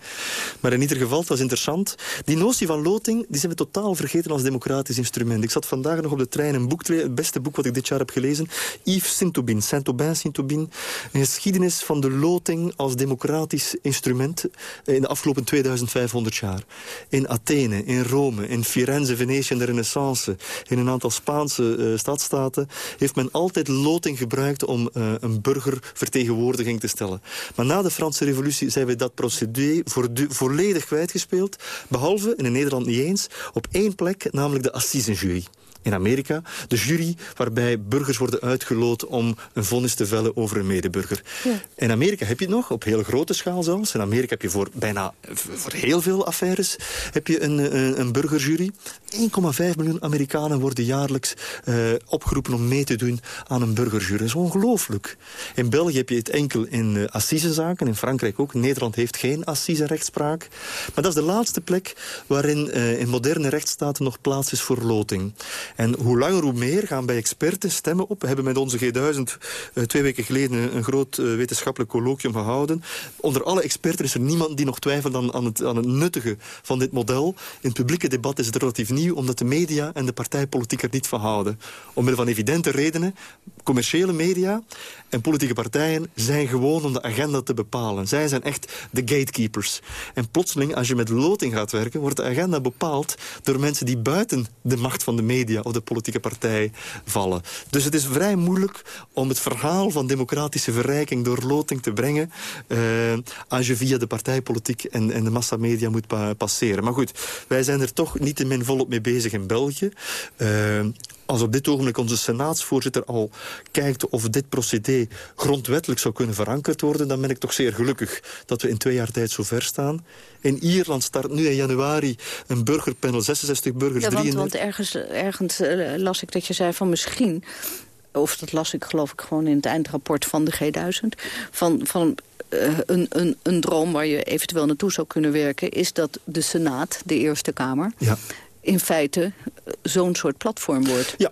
Maar in ieder geval, het was interessant. Die notie van loting die zijn we totaal vergeten als democratisch instrument. Ik zat vandaag nog op de trein een boek, het beste boek wat ik dit jaar heb gelezen. Yves Saint-Aubin, Saint-Aubin, Saint-Aubin. Een geschiedenis van de loting als democratisch instrument in de afgelopen 2500 jaar. In in Athene, in Rome, in Firenze, Venetië en de Renaissance... in een aantal Spaanse uh, stadstaten... heeft men altijd loting gebruikt om uh, een burgervertegenwoordiging te stellen. Maar na de Franse revolutie zijn we dat procedure volledig kwijtgespeeld. Behalve, in Nederland niet eens, op één plek, namelijk de Assisenjury in Amerika. De jury waarbij burgers worden uitgeloot om een vonnis te vellen over een medeburger. Ja. In Amerika heb je het nog, op heel grote schaal zelfs. In Amerika heb je voor bijna voor heel veel affaires heb je een, een, een burgerjury. 1,5 miljoen Amerikanen worden jaarlijks uh, opgeroepen om mee te doen aan een burgerjury. Dat is ongelooflijk. In België heb je het enkel in uh, assisezaken, in Frankrijk ook. Nederland heeft geen assise-rechtspraak. Maar dat is de laatste plek waarin uh, in moderne rechtsstaten nog plaats is voor loting. En hoe langer hoe meer gaan bij experten stemmen op. We hebben met onze G1000 uh, twee weken geleden een groot uh, wetenschappelijk colloquium gehouden. Onder alle experten is er niemand die nog twijfelt aan, aan, het, aan het nuttige van dit model. In het publieke debat is het relatief nieuw, omdat de media en de partijpolitiek er niet van houden. Omwille van evidente redenen, commerciële media en politieke partijen zijn gewoon om de agenda te bepalen. Zij zijn echt de gatekeepers. En plotseling, als je met loting gaat werken, wordt de agenda bepaald door mensen die buiten de macht van de media of de politieke partij vallen. Dus het is vrij moeilijk om het verhaal van democratische verrijking door loting te brengen uh, als je via de partijpolitiek en, en de massamedia moet pa passeren. Maar goed, wij zijn er toch niet te min volop mee bezig in België. Als op dit ogenblik onze senaatsvoorzitter al kijkt of dit procedé grondwettelijk zou kunnen verankerd worden, dan ben ik toch zeer gelukkig dat we in twee jaar tijd zo ver staan. In Ierland start nu in januari een burgerpanel, 66 burgers. Ja, want, want ergens, ergens uh, las ik dat je zei van misschien of dat las ik geloof ik gewoon in het eindrapport van de G1000... van, van uh, een, een, een droom waar je eventueel naartoe zou kunnen werken... is dat de Senaat, de Eerste Kamer... Ja in feite zo'n soort platform wordt. Ja,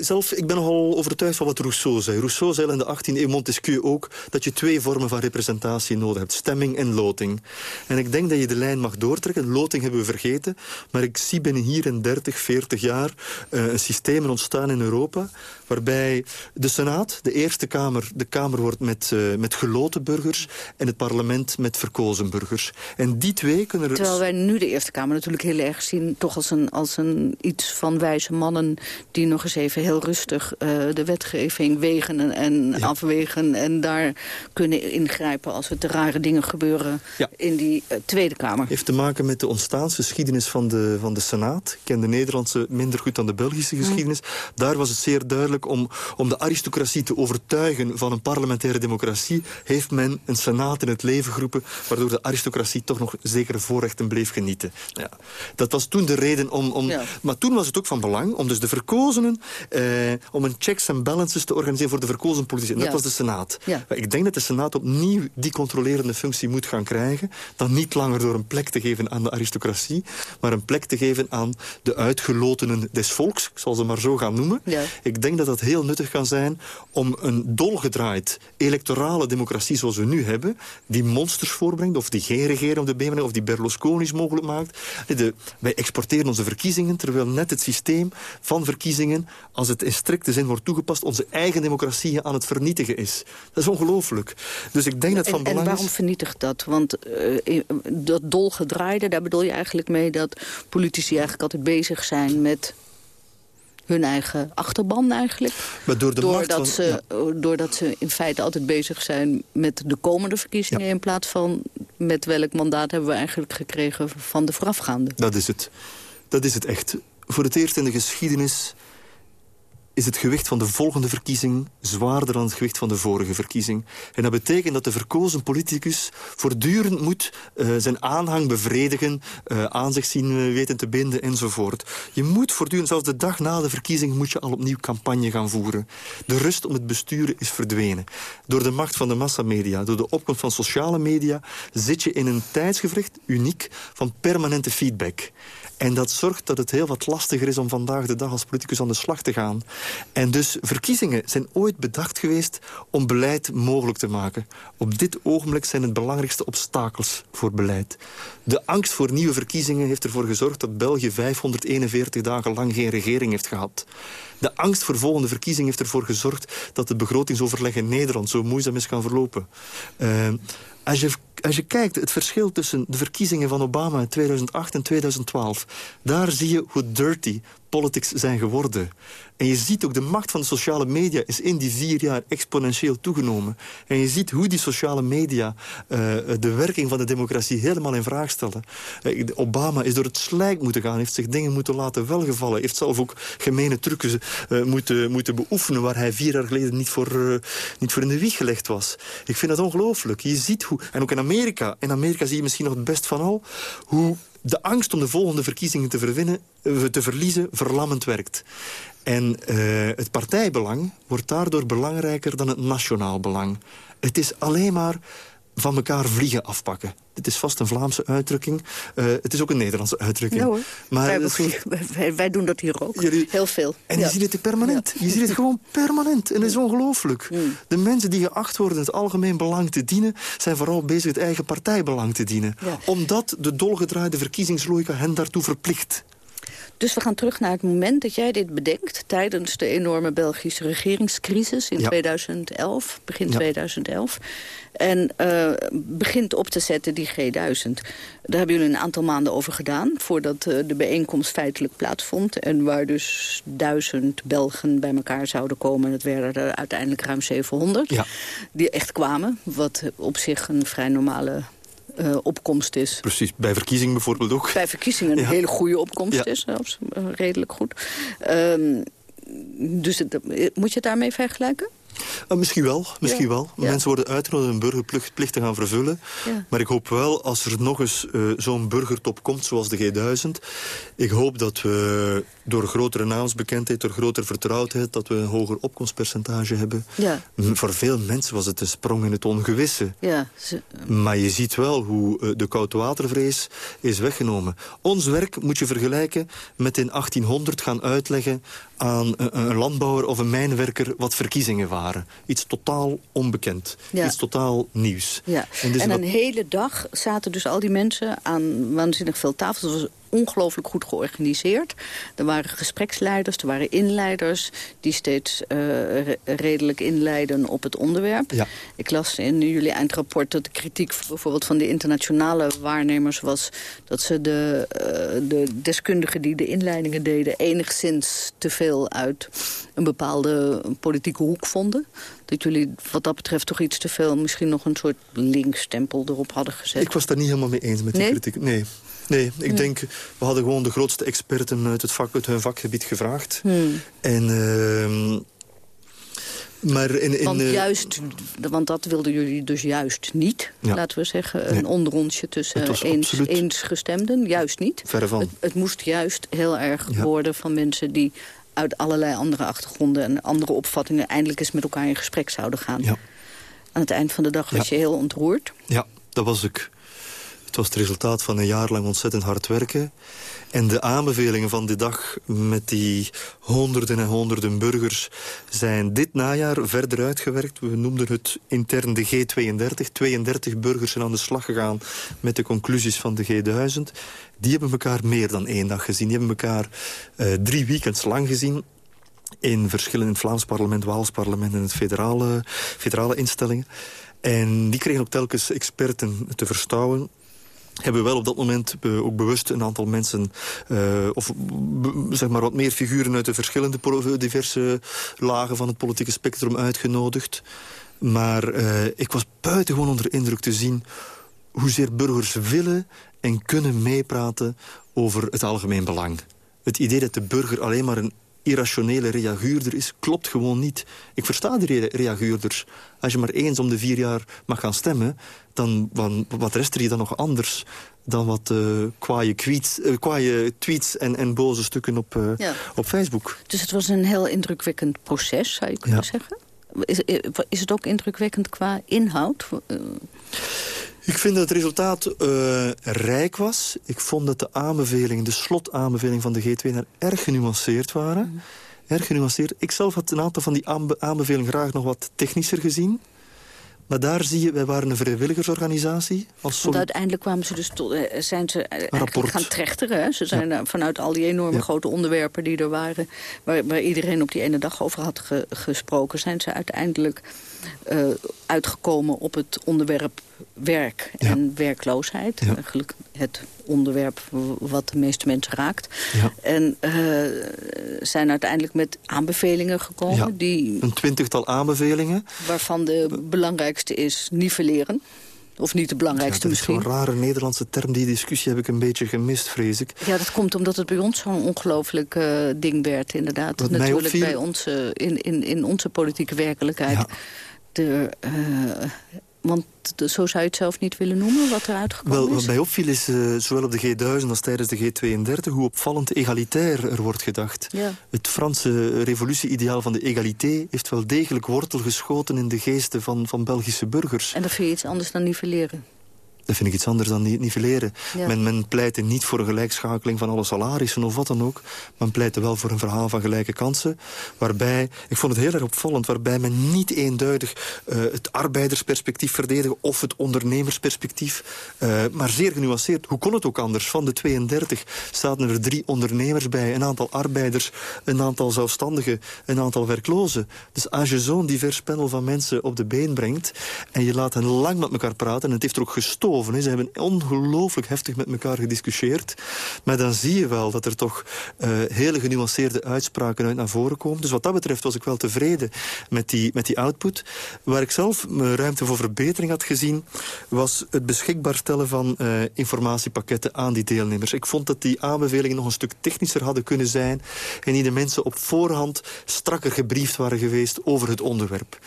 zelf, ik ben nogal overtuigd van wat Rousseau zei. Rousseau zei in de 18e eeuw, Montesquieu ook... dat je twee vormen van representatie nodig hebt. Stemming en loting. En ik denk dat je de lijn mag doortrekken. Loting hebben we vergeten. Maar ik zie binnen hier in 30, 40 jaar... Uh, een systeem ontstaan in Europa... waarbij de Senaat, de Eerste Kamer... de Kamer wordt met, met geloten burgers... en het parlement met verkozen burgers. En die twee kunnen... Er... Terwijl wij nu de Eerste Kamer natuurlijk heel erg zien... toch als een, als een iets van wijze mannen die nog eens eens even heel rustig de wetgeving wegen en, afwegen... en daar kunnen ingrijpen als er te rare dingen gebeuren in die Tweede Kamer. heeft te maken met de ontstaansgeschiedenis van de, van de Senaat. Ik ken de Nederlandse minder goed dan de Belgische geschiedenis. Daar was het zeer duidelijk om, om de aristocratie te overtuigen van een parlementaire democratie... heeft men een Senaat in het leven geroepen... waardoor de aristocratie toch nog zekere voorrechten bleef genieten. Ja, dat was toen de reden om... om Maar toen was het ook van belang om dus de verkozenen... Eh, om een checks and balances te organiseren voor de verkozen politici. En dat was de Senaat. Ik denk dat de Senaat opnieuw die controlerende functie moet gaan krijgen. Dan niet langer door een plek te geven aan de aristocratie... maar een plek te geven aan de uitgelotenen des volks. Ik zal ze maar zo gaan noemen. Ik denk dat dat heel nuttig kan zijn om een dolgedraaid electorale democratie zoals we nu hebben... die monsters voorbrengt, of die geen regeren op de been of die Berlusconi's mogelijk maakt. De, wij exporteren onze verkiezingen, terwijl net het systeem van verkiezingen... als het in strikte zin wordt toegepast, onze eigen democratie aan het vernietigen is. Dat is ongelooflijk. Dus ik denk dat van belang En waarom vernietigt dat? Want uh, dat dolgedraaide, daar bedoel je eigenlijk mee... dat politici eigenlijk altijd bezig zijn met hun eigen achterban eigenlijk. Maar door de doordat, van, ze, doordat ze in feite altijd bezig zijn met de komende verkiezingen... in plaats van met welk mandaat hebben we eigenlijk gekregen van de voorafgaande. Dat is het. Dat is het echt. Voor het eerst in de geschiedenis is het gewicht van de volgende verkiezing zwaarder dan het gewicht van de vorige verkiezing. En dat betekent dat de verkozen politicus voortdurend moet uh, zijn aanhang bevredigen, uh, aan zich zien uh, weten te binden enzovoort. Je moet voortdurend, zelfs de dag na de verkiezing, moet je al opnieuw campagne gaan voeren. De rust om het besturen is verdwenen. Door de macht van de massamedia, door de opkomst van sociale media, zit je in een tijdsgevricht, uniek, van permanente feedback. En dat zorgt dat het heel wat lastiger is om vandaag de dag als politicus aan de slag te gaan. En dus verkiezingen zijn ooit bedacht geweest om beleid mogelijk te maken. Op dit ogenblik zijn het belangrijkste obstakels voor beleid. De angst voor nieuwe verkiezingen heeft ervoor gezorgd dat België 541 dagen lang geen regering heeft gehad. De angst voor volgende verkiezingen heeft ervoor gezorgd dat het begrotingsoverleg in Nederland zo moeizaam is gaan verlopen. Uh, als je, als je kijkt, het verschil tussen de verkiezingen van Obama in 2008 en 2012... daar zie je hoe dirty politics zijn geworden. En je ziet ook de macht van de sociale media is in die vier jaar exponentieel toegenomen. En je ziet hoe die sociale media uh, de werking van de democratie helemaal in vraag stellen. Uh, Obama is door het slijk moeten gaan, heeft zich dingen moeten laten welgevallen. Heeft zelf ook gemene trucken uh, moeten, moeten beoefenen waar hij vier jaar geleden niet voor, niet voor in de wieg gelegd was. Ik vind dat ongelooflijk. Je ziet hoe, en ook in Amerika, in Amerika zie je misschien nog het best van al, hoe de angst om de volgende verkiezingen te, verwinnen, te verliezen verlammend werkt. En uh, het partijbelang wordt daardoor belangrijker dan het nationaal belang. Het is alleen maar van elkaar vliegen afpakken. Dit is vast een Vlaamse uitdrukking. Uh, het is ook een Nederlandse uitdrukking. Ja hoor, maar wij, wij, doen dat hier ook. Jullie, Heel veel. En je ziet het permanent. Ja. Je ziet het gewoon permanent. En dat is ongelooflijk. Mm. De mensen die geacht worden het algemeen belang te dienen... zijn vooral bezig het eigen partijbelang te dienen. Omdat de dolgedraaide verkiezingslogica hen daartoe verplicht. Dus we gaan terug naar het moment dat jij dit bedenkt... tijdens de enorme Belgische regeringscrisis in ja. 2011, begin ja. 2011. En uh, begint op te zetten die G1000. Daar hebben jullie een aantal maanden over gedaan... voordat uh, de bijeenkomst feitelijk plaatsvond. En waar dus duizend Belgen bij elkaar zouden komen. Dat werden er uiteindelijk ruim 700. Ja. Die echt kwamen, wat op zich een vrij normale uh, opkomst is. Precies, bij verkiezingen bijvoorbeeld ook. Bij verkiezingen een ja. hele goede opkomst ja. is, zelfs uh, redelijk goed. Um, dus het, moet je het daarmee vergelijken? Uh, misschien wel, misschien ja. wel. Ja. Mensen worden uitgenodigd hun burgerplicht te gaan vervullen. Ja. Maar ik hoop wel, als er nog eens uh, zo'n burgertop komt, zoals de G1000... ik hoop dat we door grotere naamsbekendheid, door grotere vertrouwdheid... dat we een hoger opkomstpercentage hebben. Voor veel mensen was het een sprong in het ongewisse. Ze... Maar je ziet wel hoe uh, de koudwatervrees is weggenomen. Ons werk moet je vergelijken met in 1800 gaan uitleggen aan een, een landbouwer of een mijnwerker wat verkiezingen waren. Iets totaal onbekend. Ja. Iets totaal nieuws. Ja. En, dus en een wat... hele dag zaten dus al die mensen aan waanzinnig veel tafels. Ongelooflijk goed georganiseerd. Er waren gespreksleiders, er waren inleiders... die steeds redelijk inleiden op het onderwerp. Ja. Ik las in jullie eindrapport dat de kritiek bijvoorbeeld van de internationale waarnemers was... dat ze de, de deskundigen die de inleidingen deden... enigszins te veel uit een bepaalde politieke hoek vonden. Dat jullie wat dat betreft toch iets te veel... misschien nog een soort linkstempel erop hadden gezet. Ik was daar niet helemaal mee eens met die kritiek. Nee. Nee, ik denk, we hadden gewoon de grootste experten uit, het vak, uit hun vakgebied gevraagd. Hmm. En... Uh, maar in, in, want, eh, juist, want dat wilden jullie dus juist niet, laten we zeggen. Een onderrondje tussen eens, eensgestemden, juist niet. Verre van. Het, het, moest juist heel erg worden van mensen die uit allerlei andere achtergronden en andere opvattingen... eindelijk eens met elkaar in gesprek zouden gaan. Ja. Aan het eind van de dag was je heel ontroerd. Ja, dat was ik. Het was het resultaat van een jaar lang ontzettend hard werken. En de aanbevelingen van die dag met die honderden en honderden burgers... zijn dit najaar verder uitgewerkt. We noemden het intern de G32. 32 burgers zijn aan de slag gegaan met de conclusies van de G1000. Die hebben elkaar meer dan één dag gezien. Die hebben elkaar uh, drie weekends lang gezien in verschillende Vlaams parlement, Waals parlement en het federale, federale instellingen. En die kregen ook telkens experten te verstouwen hebben we wel op dat moment ook bewust een aantal mensen... Uh, of zeg maar wat meer figuren uit de verschillende diverse lagen van het politieke spectrum uitgenodigd. Maar ik was buitengewoon onder indruk te zien hoezeer burgers willen en kunnen meepraten over het algemeen belang. Het idee dat de burger alleen maar een irrationele reaguurder is, klopt gewoon niet. Ik versta die reaguurders. Als je maar eens om de vier jaar mag gaan stemmen... dan wat rest er je dan nog anders dan wat uh, kwaaie, tweets, uh, kwaaie tweets en, en boze stukken op, uh, op Facebook. Dus het was een heel indrukwekkend proces, zou je kunnen zeggen? Is, is het ook indrukwekkend qua inhoud? Ik vind dat het resultaat uh, rijk was. Ik vond dat de aanbevelingen, de slotaanbevelingen van de G2... erg genuanceerd waren. Mm. Erg genuanceerd. Ik zelf had een aantal van die aanbevelingen graag nog wat technischer gezien. Maar daar zie je, wij waren een vrijwilligersorganisatie. Als Want uiteindelijk kwamen ze dus tot, uh, zijn ze eigenlijk gaan trechteren. Ze zijn vanuit al die enorme grote onderwerpen die er waren... Waar, waar, iedereen op die ene dag over had gesproken... zijn ze uiteindelijk uh, uitgekomen op het onderwerp werk en werkloosheid. Eigenlijk het onderwerp wat de meeste mensen raakt. Ja. En uh, zijn uiteindelijk met aanbevelingen gekomen. Die, een twintigtal aanbevelingen. Waarvan de belangrijkste is nivelleren. Of niet de belangrijkste misschien. Dat is een rare Nederlandse term. Die discussie heb ik een beetje gemist, vrees ik. Ja, dat komt omdat het bij ons zo'n ongelooflijk uh, ding werd, inderdaad. Wat Natuurlijk bij ons, in, in, in onze politieke werkelijkheid. Ja de, uh, want zo zou je het zelf niet willen noemen, wat eruit gekomen Wel, Wat mij opviel is, uh, zowel op de G1000 als tijdens de G32... hoe opvallend egalitair er wordt gedacht. Ja. Het Franse revolutie-ideaal van de egalité... heeft wel degelijk wortel geschoten in de geesten van, van Belgische burgers. En dat vind je iets anders dan nivelleren? Dat vind ik iets anders dan nivelleren. Ja. Men, men pleitte niet voor een gelijkschakeling van alle salarissen of wat dan ook. Men pleitte wel voor een verhaal van gelijke kansen. Waarbij, ik vond het heel erg opvallend, waarbij men niet eenduidig uh, het arbeidersperspectief verdedigde of het ondernemersperspectief. Uh, maar zeer genuanceerd. Hoe kon het ook anders? Van de 32 zaten er drie ondernemers bij, een aantal arbeiders, een aantal zelfstandigen, een aantal werklozen. Dus als je zo'n divers panel van mensen op de been brengt en je laat hen lang met elkaar praten, en het heeft er ook gestoord ze hebben ongelooflijk heftig met elkaar gediscussieerd. Maar dan zie je wel dat er toch uh, hele genuanceerde uitspraken uit naar voren komen. Dus wat dat betreft was ik wel tevreden met die, met die output. Waar ik zelf ruimte voor verbetering had gezien... was het beschikbaar stellen van uh, informatiepakketten aan die deelnemers. Ik vond dat die aanbevelingen nog een stuk technischer hadden kunnen zijn... en die de mensen op voorhand strakker gebriefd waren geweest over het onderwerp.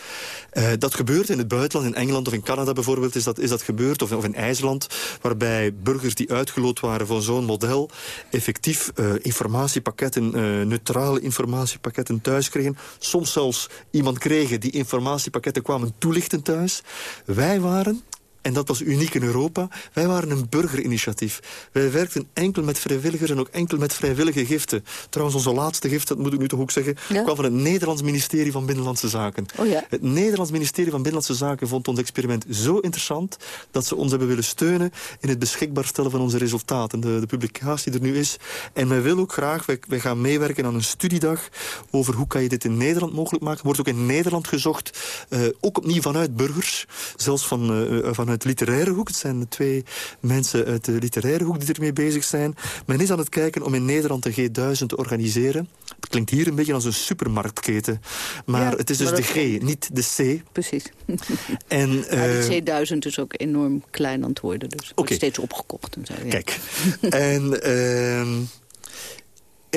Uh, dat gebeurt in het buitenland, in Engeland of in Canada bijvoorbeeld... is dat, is dat gebeurd, of, of in IJsland... waarbij burgers die uitgeloot waren voor zo'n model... effectief uh, informatiepakketten, uh, neutrale informatiepakketten thuis kregen. Soms zelfs iemand kregen die informatiepakketten kwamen toelichten thuis. Wij waren En dat was uniek in Europa. Wij waren een burgerinitiatief. Wij werkten enkel met vrijwilligers en ook enkel met vrijwillige giften. Trouwens, onze laatste gift, dat moet ik nu toch ook zeggen... kwam van het Nederlands ministerie van Binnenlandse Zaken. Oh ja. Het Nederlands ministerie van Binnenlandse Zaken vond ons experiment zo interessant... dat ze ons hebben willen steunen in het beschikbaar stellen van onze resultaten. De, de publicatie er nu is. En wij willen ook graag, wij, wij gaan meewerken aan een studiedag... over hoe kan je dit in Nederland mogelijk maken. Wordt ook in Nederland gezocht, uh, ook opnieuw vanuit burgers. Zelfs van, uh, vanuit literaire hoek. Het zijn twee mensen uit de literaire hoek die ermee bezig zijn. Men is aan het kijken om in Nederland de G1000 te organiseren. Het klinkt hier een beetje als een supermarktketen. Maar Ja, het is dus de G, niet de C. Precies. En, Maar eh, de C1000 is ook enorm klein aan het worden. Dus wordt steeds opgekocht. En zo, ja. Kijk. en ehm,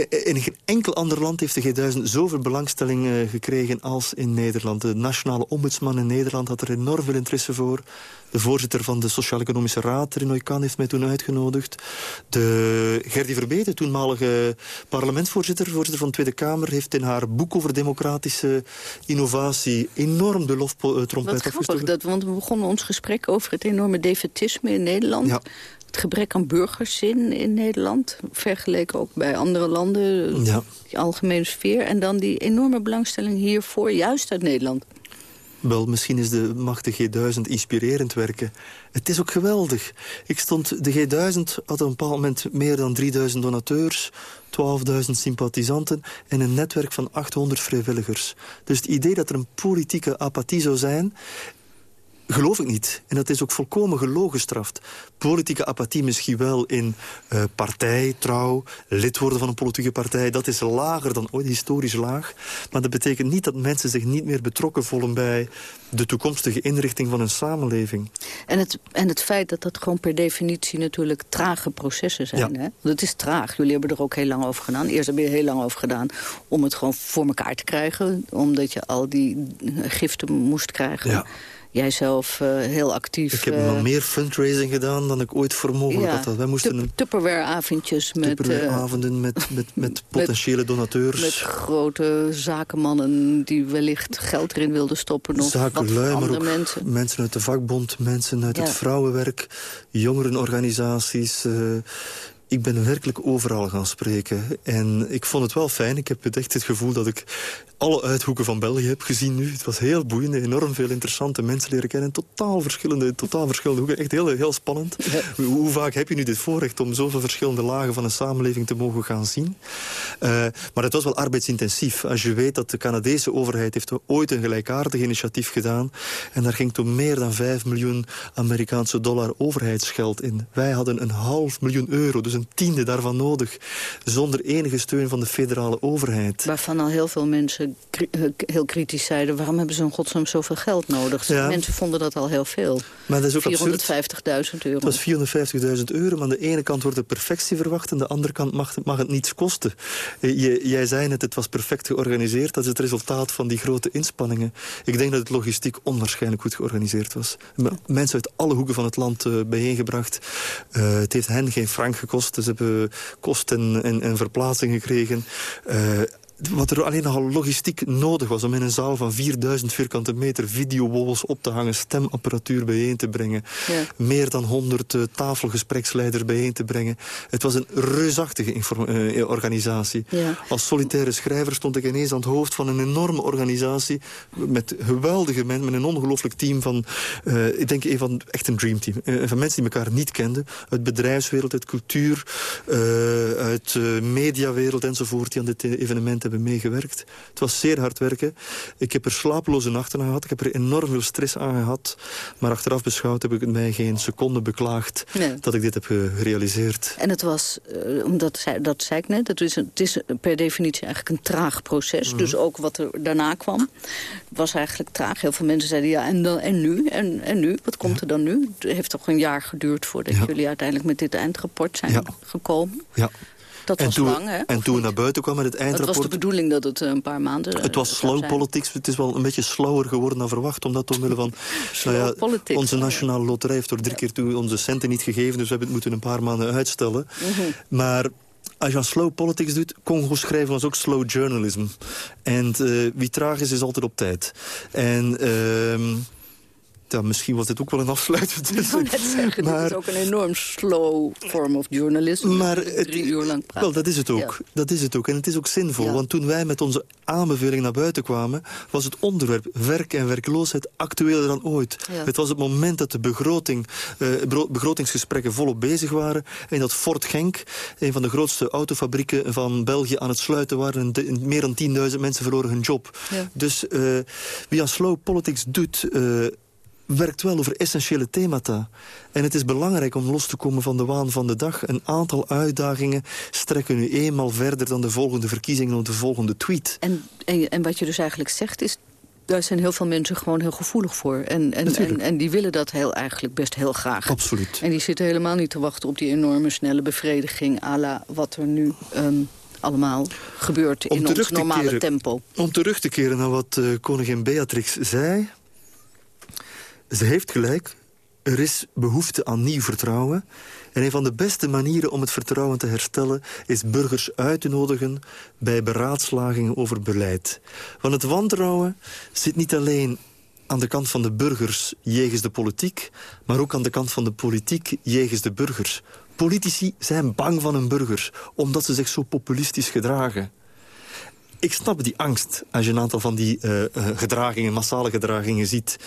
in geen enkel ander land heeft de G1000 zoveel belangstelling eh, gekregen als in Nederland. De nationale ombudsman in Nederland had er enorm veel interesse voor. De voorzitter van de Sociaal-Economische Raad, Renoy Kan, heeft mij toen uitgenodigd. De Gerdy Verbeet, de toenmalige parlementsvoorzitter, voorzitter van de Tweede Kamer, heeft in haar boek over democratische innovatie enorm de loftrompet Wat grappig, dat, want we begonnen ons gesprek over het enorme defetisme in Nederland. Ja. Het gebrek aan burgerzin in Nederland. Vergeleken ook bij andere landen. Ja. Die algemene sfeer. En dan die enorme belangstelling hiervoor, juist uit Nederland. Wel, misschien is de de G1000 inspirerend werken. Het is ook geweldig. Ik stond, de G1000 had op een bepaald moment meer dan 3000 donateurs... 12.000 sympathisanten en een netwerk van 800 vrijwilligers. Dus het idee dat er een politieke apathie zou zijn... Geloof ik niet. En dat is ook volkomen gelogenstraft. Politieke apathie misschien wel in eh partij, trouw, lid worden van een politieke partij. Dat is lager dan ooit, historisch laag. Maar dat betekent niet dat mensen zich niet meer betrokken voelen... bij de toekomstige inrichting van een samenleving. En het, en het feit dat dat gewoon per definitie natuurlijk trage processen zijn. Ja. Hè? Want het is traag. Jullie hebben er ook heel lang over gedaan. Eerst heb je er heel lang over gedaan om het gewoon voor elkaar te krijgen. Omdat je al die giften moest krijgen. Ja. Jij zelf eh, heel actief. Ik heb nog meer fundraising gedaan dan ik ooit voor mogelijk ja, had. Wij moesten Tupperware-avondjes met, Tupperware eh, avonden met, met, met potentiële donateurs. met grote zakenmannen die wellicht geld erin wilden stoppen. Of wat Zakenlui, maar andere ook mensen. mensen uit de vakbond, mensen uit Ja. het vrouwenwerk, jongerenorganisaties. Ik ben werkelijk overal gaan spreken. En ik vond het wel fijn. Ik heb echt het gevoel dat ik alle uithoeken van België heb gezien nu. Het was heel boeiend, enorm veel interessante mensen leren kennen. Totaal verschillende, totaal verschillende hoeken. Echt heel, heel spannend. Hoe, hoe vaak heb je nu dit voorrecht om zoveel verschillende lagen van een samenleving te mogen gaan zien? Eh, maar het was wel arbeidsintensief. Als je weet dat de Canadese overheid heeft ooit een gelijkaardig initiatief gedaan. En daar ging toen meer dan 5 miljoen Amerikaanse dollar overheidsgeld in. Wij hadden een half miljoen euro, dus een tiende daarvan nodig. Zonder enige steun van de federale overheid. Waarvan al heel veel mensen eh, heel kritisch zeiden... waarom hebben ze in godsnaam zoveel geld nodig? Ja. Mensen vonden dat al heel veel. Maar dat is ook absurd. 450.000 euro. Het was 450.000 euro, maar aan de ene kant wordt er perfectie verwacht... en aan de andere kant mag, mag het niets kosten. Eh, Je, jij zei net, het was perfect georganiseerd. Dat is het resultaat van die grote inspanningen. Ik denk dat het logistiek onwaarschijnlijk goed georganiseerd was. Mensen uit alle hoeken van het land eh, bijeengebracht. Eh, het heeft hen geen frank gekost. Ze hebben kost en, en, verplaatsing gekregen. Wat er alleen nogal logistiek nodig was om in een zaal van 4000 vierkante meter videowalls op te hangen, stemapparatuur bijeen te brengen, Ja. meer dan 100 eh, tafelgespreksleiders bijeen te brengen. Het was een reusachtige eh, organisatie. Ja. Als solitaire schrijver stond ik ineens aan het hoofd van een enorme organisatie met geweldige mensen, met een ongelooflijk team van, eh, ik denk een van echt een dreamteam. Van mensen die elkaar niet kenden, uit bedrijfswereld, uit cultuur, uit mediawereld enzovoort, die aan dit evenement hebben meegewerkt. Het was zeer hard werken. Ik heb er slapeloze nachten aan gehad. Ik heb er enorm veel stress aan gehad. Maar achteraf beschouwd heb ik het mij geen seconde beklaagd Nee. dat ik dit heb ge- gerealiseerd. En het was, eh, omdat zei, dat zei ik net, het is, een, het is per definitie eigenlijk een traag proces. Mhm. Dus ook wat er daarna kwam, was eigenlijk traag. Heel veel mensen zeiden, ja, en, dan, en nu? En, en nu? Wat komt er dan nu? Het heeft toch een jaar geduurd voordat Ja. jullie uiteindelijk met dit eindrapport zijn Ja. gekomen. Ja. Dat En was toen, lang, hè? en toen we naar buiten kwamen met het Het was de eindrapport... bedoeling dat het eh, een paar maanden eh, Het was zou slow zijn. politics. Het is wel een beetje slower geworden dan verwacht. Omdat omwille van... nou politics. onze nationale loterij heeft door drie keer toe onze centen niet gegeven. Dus we hebben het moeten een paar maanden uitstellen. Mhm. Maar als je aan slow politics doet... Congo schrijven was ook slow journalism. En eh, wie traag is, is altijd op tijd. En... ehm, ja, misschien was dit ook wel een afsluitend. Ik wil net zeggen, maar, dit is ook een enorm slow form of journalism. Maar het, drie uur lang praten. Wel, dat is het ook. Dat is het ook. En het is ook zinvol. Want toen wij met onze aanbeveling naar buiten kwamen... was het onderwerp werk en werkloosheid actueler dan ooit. Het was het moment dat de begroting, uh, begrotingsgesprekken volop bezig waren... en dat Fort Genk, een van de grootste autofabrieken van België... aan het sluiten waren en meer dan 10.000 mensen verloren hun job. Dus wie aan slow politics doet... Uh, werkt wel over essentiële themata. En het is belangrijk om los te komen van de waan van de dag. Een aantal uitdagingen strekken nu eenmaal verder... dan de volgende verkiezingen of de volgende tweet. En, en, en wat je dus eigenlijk zegt is... daar zijn heel veel mensen gewoon heel gevoelig voor. En, en, en, en, die willen dat heel, eigenlijk best heel graag. Absoluut. En die zitten helemaal niet te wachten op die enorme snelle bevrediging... à la wat er nu... Um, allemaal gebeurt in ons normale tempo. Om terug te keren naar wat uh, koningin Beatrix zei... Ze heeft gelijk. Er is behoefte aan nieuw vertrouwen. En een van de beste manieren om het vertrouwen te herstellen... is burgers uit te nodigen bij beraadslagingen over beleid. Want het wantrouwen zit niet alleen aan de kant van de burgers jegens de politiek... maar ook aan de kant van de politiek jegens de burgers. Politici zijn bang van hun burgers, omdat ze zich zo populistisch gedragen ik snap die angst als je een aantal van die uh, gedragingen, massale gedragingen ziet.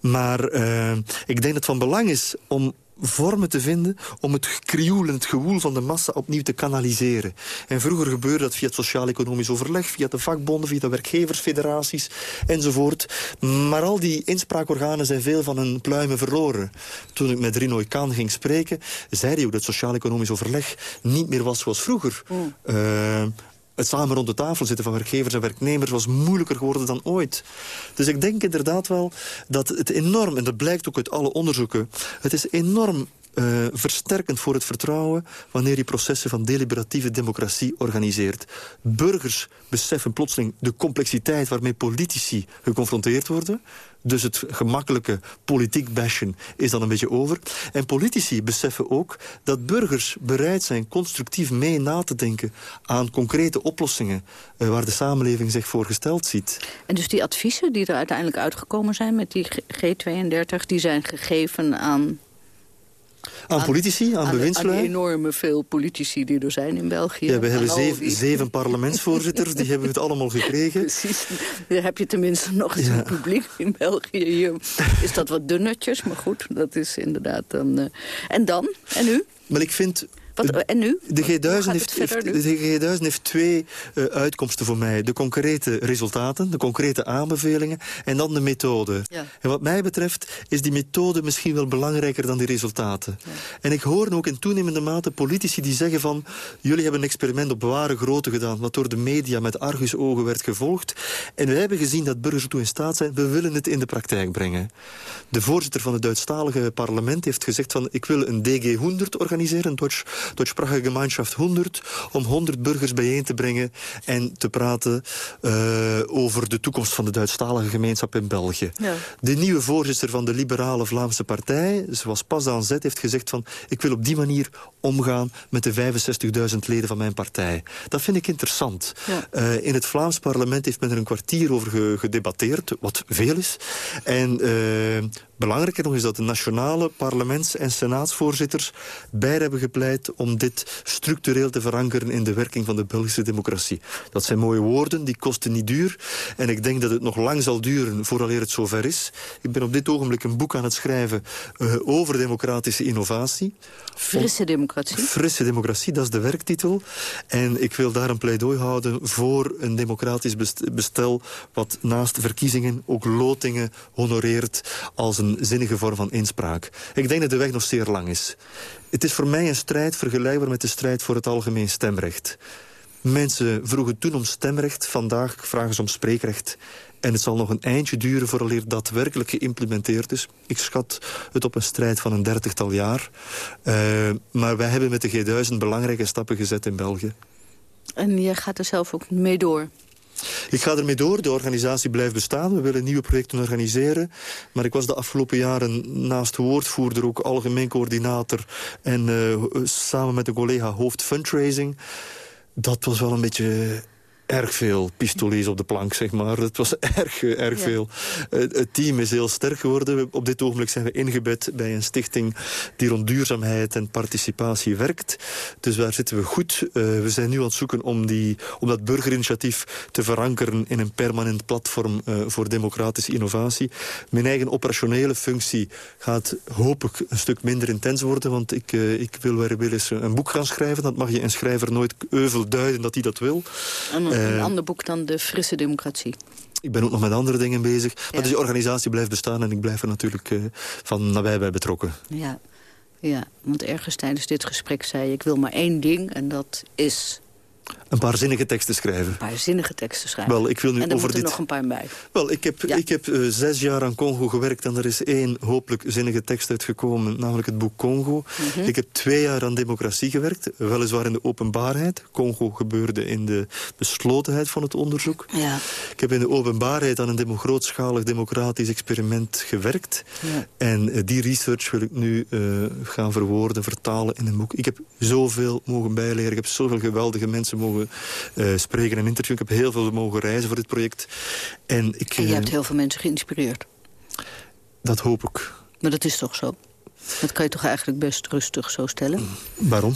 Maar uh, ik denk dat het van belang is om vormen te vinden om het krioel en het gewoel van de massa opnieuw te kanaliseren. En vroeger gebeurde dat via het sociaal-economisch overleg, via de vakbonden, via de werkgeversfederaties enzovoort. Maar al die inspraakorganen zijn veel van hun pluimen verloren. Toen ik met Rinoy Kaan ging spreken, zei hij ook dat het sociaal-economisch overleg niet meer was zoals vroeger. Mm. Uh, het samen rond de tafel zitten van werkgevers en werknemers was moeilijker geworden dan ooit. Dus ik denk inderdaad wel dat het enorm, en dat blijkt ook uit alle onderzoeken, het is enorm uh, versterkend voor het vertrouwen... wanneer je processen van deliberatieve democratie organiseert. Burgers beseffen plotseling de complexiteit waarmee politici geconfronteerd worden. Dus het gemakkelijke politiek bashen is dan een beetje over. En politici beseffen ook dat burgers bereid zijn constructief mee na te denken aan concrete oplossingen uh, waar de samenleving zich voor gesteld ziet. En dus die adviezen die er uiteindelijk uitgekomen zijn met die G32, die zijn gegeven aan aan, politici, aan, aan bewindslui? Aan enorme veel politici die er zijn in België. Ja, we hebben zeven, zeven, parlementsvoorzitters, die hebben we het allemaal gekregen. Precies, daar heb je tenminste nog eens een publiek in België. Hier is dat wat dunnetjes, maar goed, dat is inderdaad dan... Uh... En dan? En nu? Maar ik vind wat, en nu? De G1000, heeft, de G1000 heeft twee uh, uitkomsten voor mij. De concrete resultaten, de concrete aanbevelingen en dan de methode. Ja. En wat mij betreft is die methode misschien wel belangrijker dan die resultaten. Ja. En ik hoor ook in toenemende mate politici die zeggen van... jullie hebben een experiment op ware grootte gedaan... wat door de media met argusogen werd gevolgd. En wij hebben gezien dat burgers toe in staat zijn... we willen het in de praktijk brengen. De voorzitter van het Duitsstalige parlement heeft gezegd van... ik wil een DG100 organiseren, een Deutsch Deutschsprachige Gemeinschaft 100... om 100 burgers bijeen te brengen en te praten uh, over de toekomst van de Duitsstalige gemeenschap in België. Ja. De nieuwe voorzitter van de Liberale Vlaamse Partij, zoals Pas aan Zet, heeft gezegd van... ik wil op die manier omgaan met de 65.000 leden van mijn partij. Dat vind ik interessant. Ja. Uh, in het Vlaams parlement heeft men er een kwartier over gedebatteerd, wat veel is. En uh, Belangrijker nog is dat de nationale parlements- en senaatsvoorzitters beide hebben gepleit om dit structureel te verankeren in de werking van de Belgische democratie. Dat zijn mooie woorden, die kosten niet duur. En ik denk dat het nog lang zal duren vooraleer het zover is. Ik ben op dit ogenblik een boek aan het schrijven uh, over democratische innovatie. Frisse democratie? Frisse democratie, dat is de werktitel. En ik wil daar een pleidooi houden voor een democratisch bestel... wat naast verkiezingen ook lotingen honoreert als een zinnige vorm van inspraak. Ik denk dat de weg nog zeer lang is. Het is voor mij een strijd vergelijkbaar met de strijd voor het algemeen stemrecht. Mensen vroegen toen om stemrecht, vandaag vragen ze om spreekrecht. En het zal nog een eindje duren vooraleer daadwerkelijk geïmplementeerd is. Ik schat het op een strijd van een dertigtal jaar. Uh, maar wij hebben met de G1000 belangrijke stappen gezet in België. En jij gaat er zelf ook mee door? Ik ga ermee door. De organisatie blijft bestaan. We willen nieuwe projecten organiseren. Maar ik was de afgelopen jaren naast woordvoerder ook algemeen coördinator. En uh, samen met een collega hoofd fundraising. Dat was wel een beetje erg veel pistoliers op de plank, zeg maar. Het was erg, erg veel. het team is heel sterk geworden. Op dit ogenblik zijn we ingebed bij een stichting die rond duurzaamheid en participatie werkt. Dus daar zitten we goed. Uh, we zijn nu aan het zoeken om, die, om dat burgerinitiatief te verankeren in een permanent platform uh, voor democratische innovatie. Mijn eigen operationele functie gaat hopelijk een stuk minder intens worden, want ik, uh, ik wil wel eens een boek gaan schrijven. Dat mag je een schrijver nooit euvel duiden dat hij dat wil. Een, een ander boek dan De Frisse Democratie. Ik ben ook nog met andere dingen bezig. Maar dus die organisatie blijft bestaan en ik blijf er natuurlijk uh, van nabij bij betrokken. Ja. ja, want ergens tijdens dit gesprek zei je... ik wil maar één ding en dat is een paar zinnige teksten schrijven. Een paar zinnige teksten schrijven. Wel, ik wil nu en er over dit... dit... nog een paar bij. Wel, ik heb, ik heb uh, zes jaar aan Congo gewerkt... en er is één hopelijk zinnige tekst uitgekomen, namelijk het boek Congo. Mm -hmm. Ik heb twee jaar aan democratie gewerkt, weliswaar in de openbaarheid. Congo gebeurde in de beslotenheid van het onderzoek. Ja. Ik heb in de openbaarheid aan een grootschalig democratisch experiment gewerkt. Ja. En uh, die research wil ik nu uh, gaan verwoorden, vertalen in een boek. Ik heb zoveel mogen bijleren, ik heb zoveel geweldige mensen mogen uh, spreken en interviewen. Ik heb heel veel mogen reizen voor dit project. En, ik, en je hebt heel veel mensen geïnspireerd. Dat hoop ik. Maar dat is toch zo? Dat kan je toch eigenlijk best rustig zo stellen? Waarom?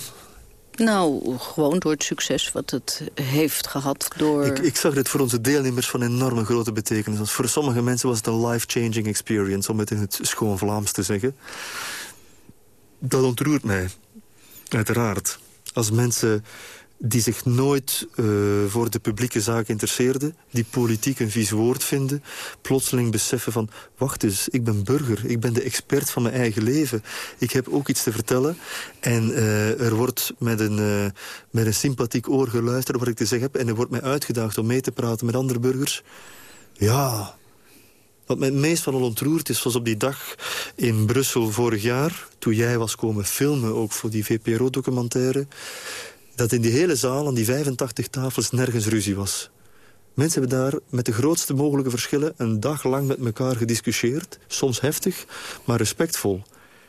Nou, gewoon door het succes wat het heeft gehad. Door... Ik, ik zag dit voor onze deelnemers van enorme grote betekenis. Want voor sommige mensen was het een life-changing experience... om het in het schoon Vlaams te zeggen. Dat ontroert mij, uiteraard. Als mensen die zich nooit uh, voor de publieke zaak interesseerden... die politiek een vies woord vinden... plotseling beseffen van... wacht eens, ik ben burger, ik ben de expert van mijn eigen leven. Ik heb ook iets te vertellen. En uh, er wordt met een, uh, met een sympathiek oor geluisterd wat ik te zeggen heb... en er wordt mij uitgedaagd om mee te praten met andere burgers. Ja... Wat mij het meest van al ontroerd is, was op die dag in Brussel vorig jaar... toen jij was komen filmen, ook voor die VPRO-documentaire dat in die hele zaal, aan die 85 tafels, nergens ruzie was. Mensen hebben daar met de grootste mogelijke verschillen... een dag lang met elkaar gediscussieerd. Soms heftig, maar respectvol.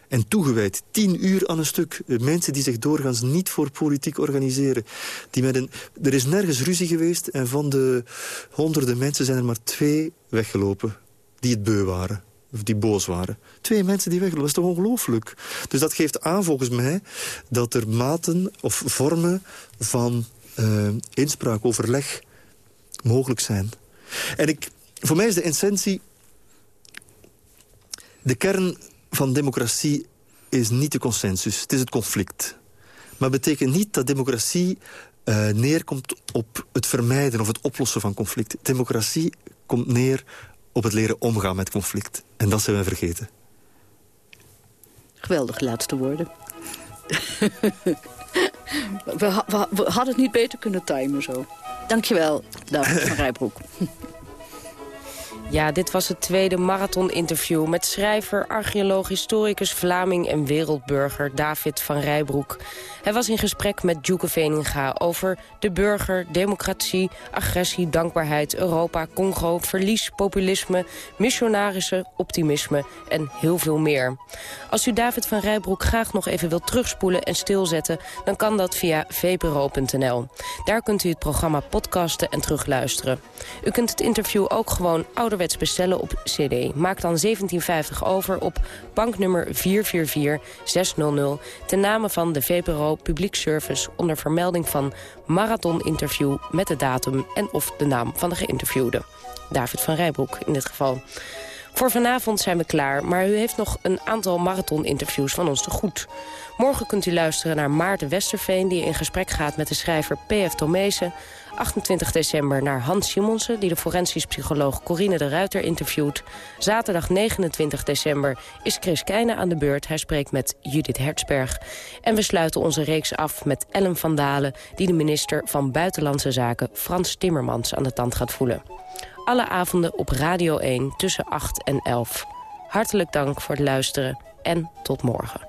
En toegewijd, tien uur aan een stuk. Mensen die zich doorgaans niet voor politiek organiseren. Die met een, er is nergens ruzie geweest en van de honderden mensen zijn er maar twee weggelopen. Die het beu waren die boos waren. Twee mensen die weglopen, dat is toch ongelooflijk? Dus dat geeft aan volgens mij dat er maten of vormen van uh, inspraak, overleg mogelijk zijn. En ik, voor mij is de essentie... De kern van democratie is niet de consensus, het is het conflict. Maar betekent niet dat democratie uh, neerkomt op het vermijden of het oplossen van conflict. Democratie komt neer op het leren omgaan met conflict. En dat zijn we vergeten. Geweldig laatste woorden. we, we, we, hadden het niet beter kunnen timen zo. Dankjewel, David van Rijbroek. Ja, dit was het tweede marathon-interview met schrijver, archeoloog, historicus, Vlaming en wereldburger David van Rijbroek. Hij was in gesprek met Djoeke Veninga over de burger, democratie, agressie, dankbaarheid, Europa, Congo, verlies, populisme, missionarische optimisme en heel veel meer. Als u David van Rijbroek graag nog even wilt terugspoelen en stilzetten, dan kan dat via vpro.nl. Daar kunt u het programma podcasten en terugluisteren. U kunt het interview ook gewoon bestellen op cd. Maak dan 1750 over op banknummer 444600 ten name van de VPRO Publiek Service onder vermelding van marathon-interview met de datum en of de naam van de geïnterviewde. David van Rijbroek in dit geval. Voor vanavond zijn we klaar, maar u heeft nog een aantal marathon-interviews van ons te goed. Morgen kunt u luisteren naar Maarten Westerveen... die in gesprek gaat met de schrijver P.F. Tomezen. 28 december naar Hans Simonsen... die de forensisch psycholoog Corine de Ruiter interviewt. Zaterdag 29 december is Chris Keijne aan de beurt. Hij spreekt met Judith Hertzberg. En we sluiten onze reeks af met Ellen van Dalen... die de minister van Buitenlandse Zaken Frans Timmermans aan de tand gaat voelen. Alle avonden op Radio 1 tussen 8 en 11. Hartelijk dank voor het luisteren en tot morgen.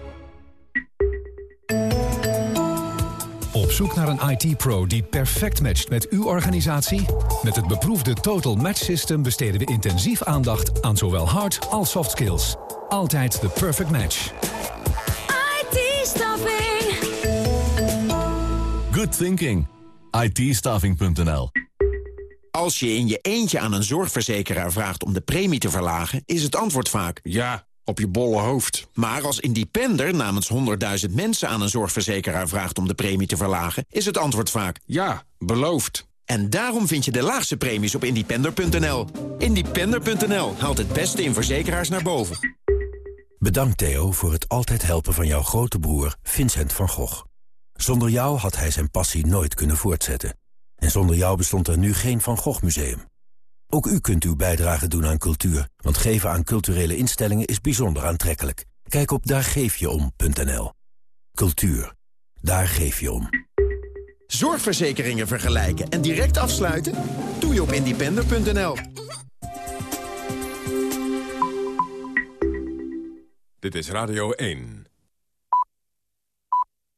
Op zoek naar een IT-pro die perfect matcht met uw organisatie? Met het beproefde Total Match System besteden we intensief aandacht aan zowel hard als soft skills. Altijd de perfect match. IT-staffing. Good thinking. it Als je in je eentje aan een zorgverzekeraar vraagt om de premie te verlagen... is het antwoord vaak... Ja, op je bolle hoofd. Maar als independer namens 100.000 mensen aan een zorgverzekeraar vraagt... om de premie te verlagen, is het antwoord vaak... Ja, beloofd. En daarom vind je de laagste premies op independer.nl. Independer.nl haalt het beste in verzekeraars naar boven. Bedankt Theo voor het altijd helpen van jouw grote broer Vincent van Gogh. Zonder jou had hij zijn passie nooit kunnen voortzetten. En zonder jou bestond er nu geen Van Gogh Museum. Ook u kunt uw bijdrage doen aan cultuur, want geven aan culturele instellingen is bijzonder aantrekkelijk. Kijk op daargeefjeom.nl. Cultuur, daar geef je om. Zorgverzekeringen vergelijken en direct afsluiten? Doe je op independer.nl. Dit is Radio 1.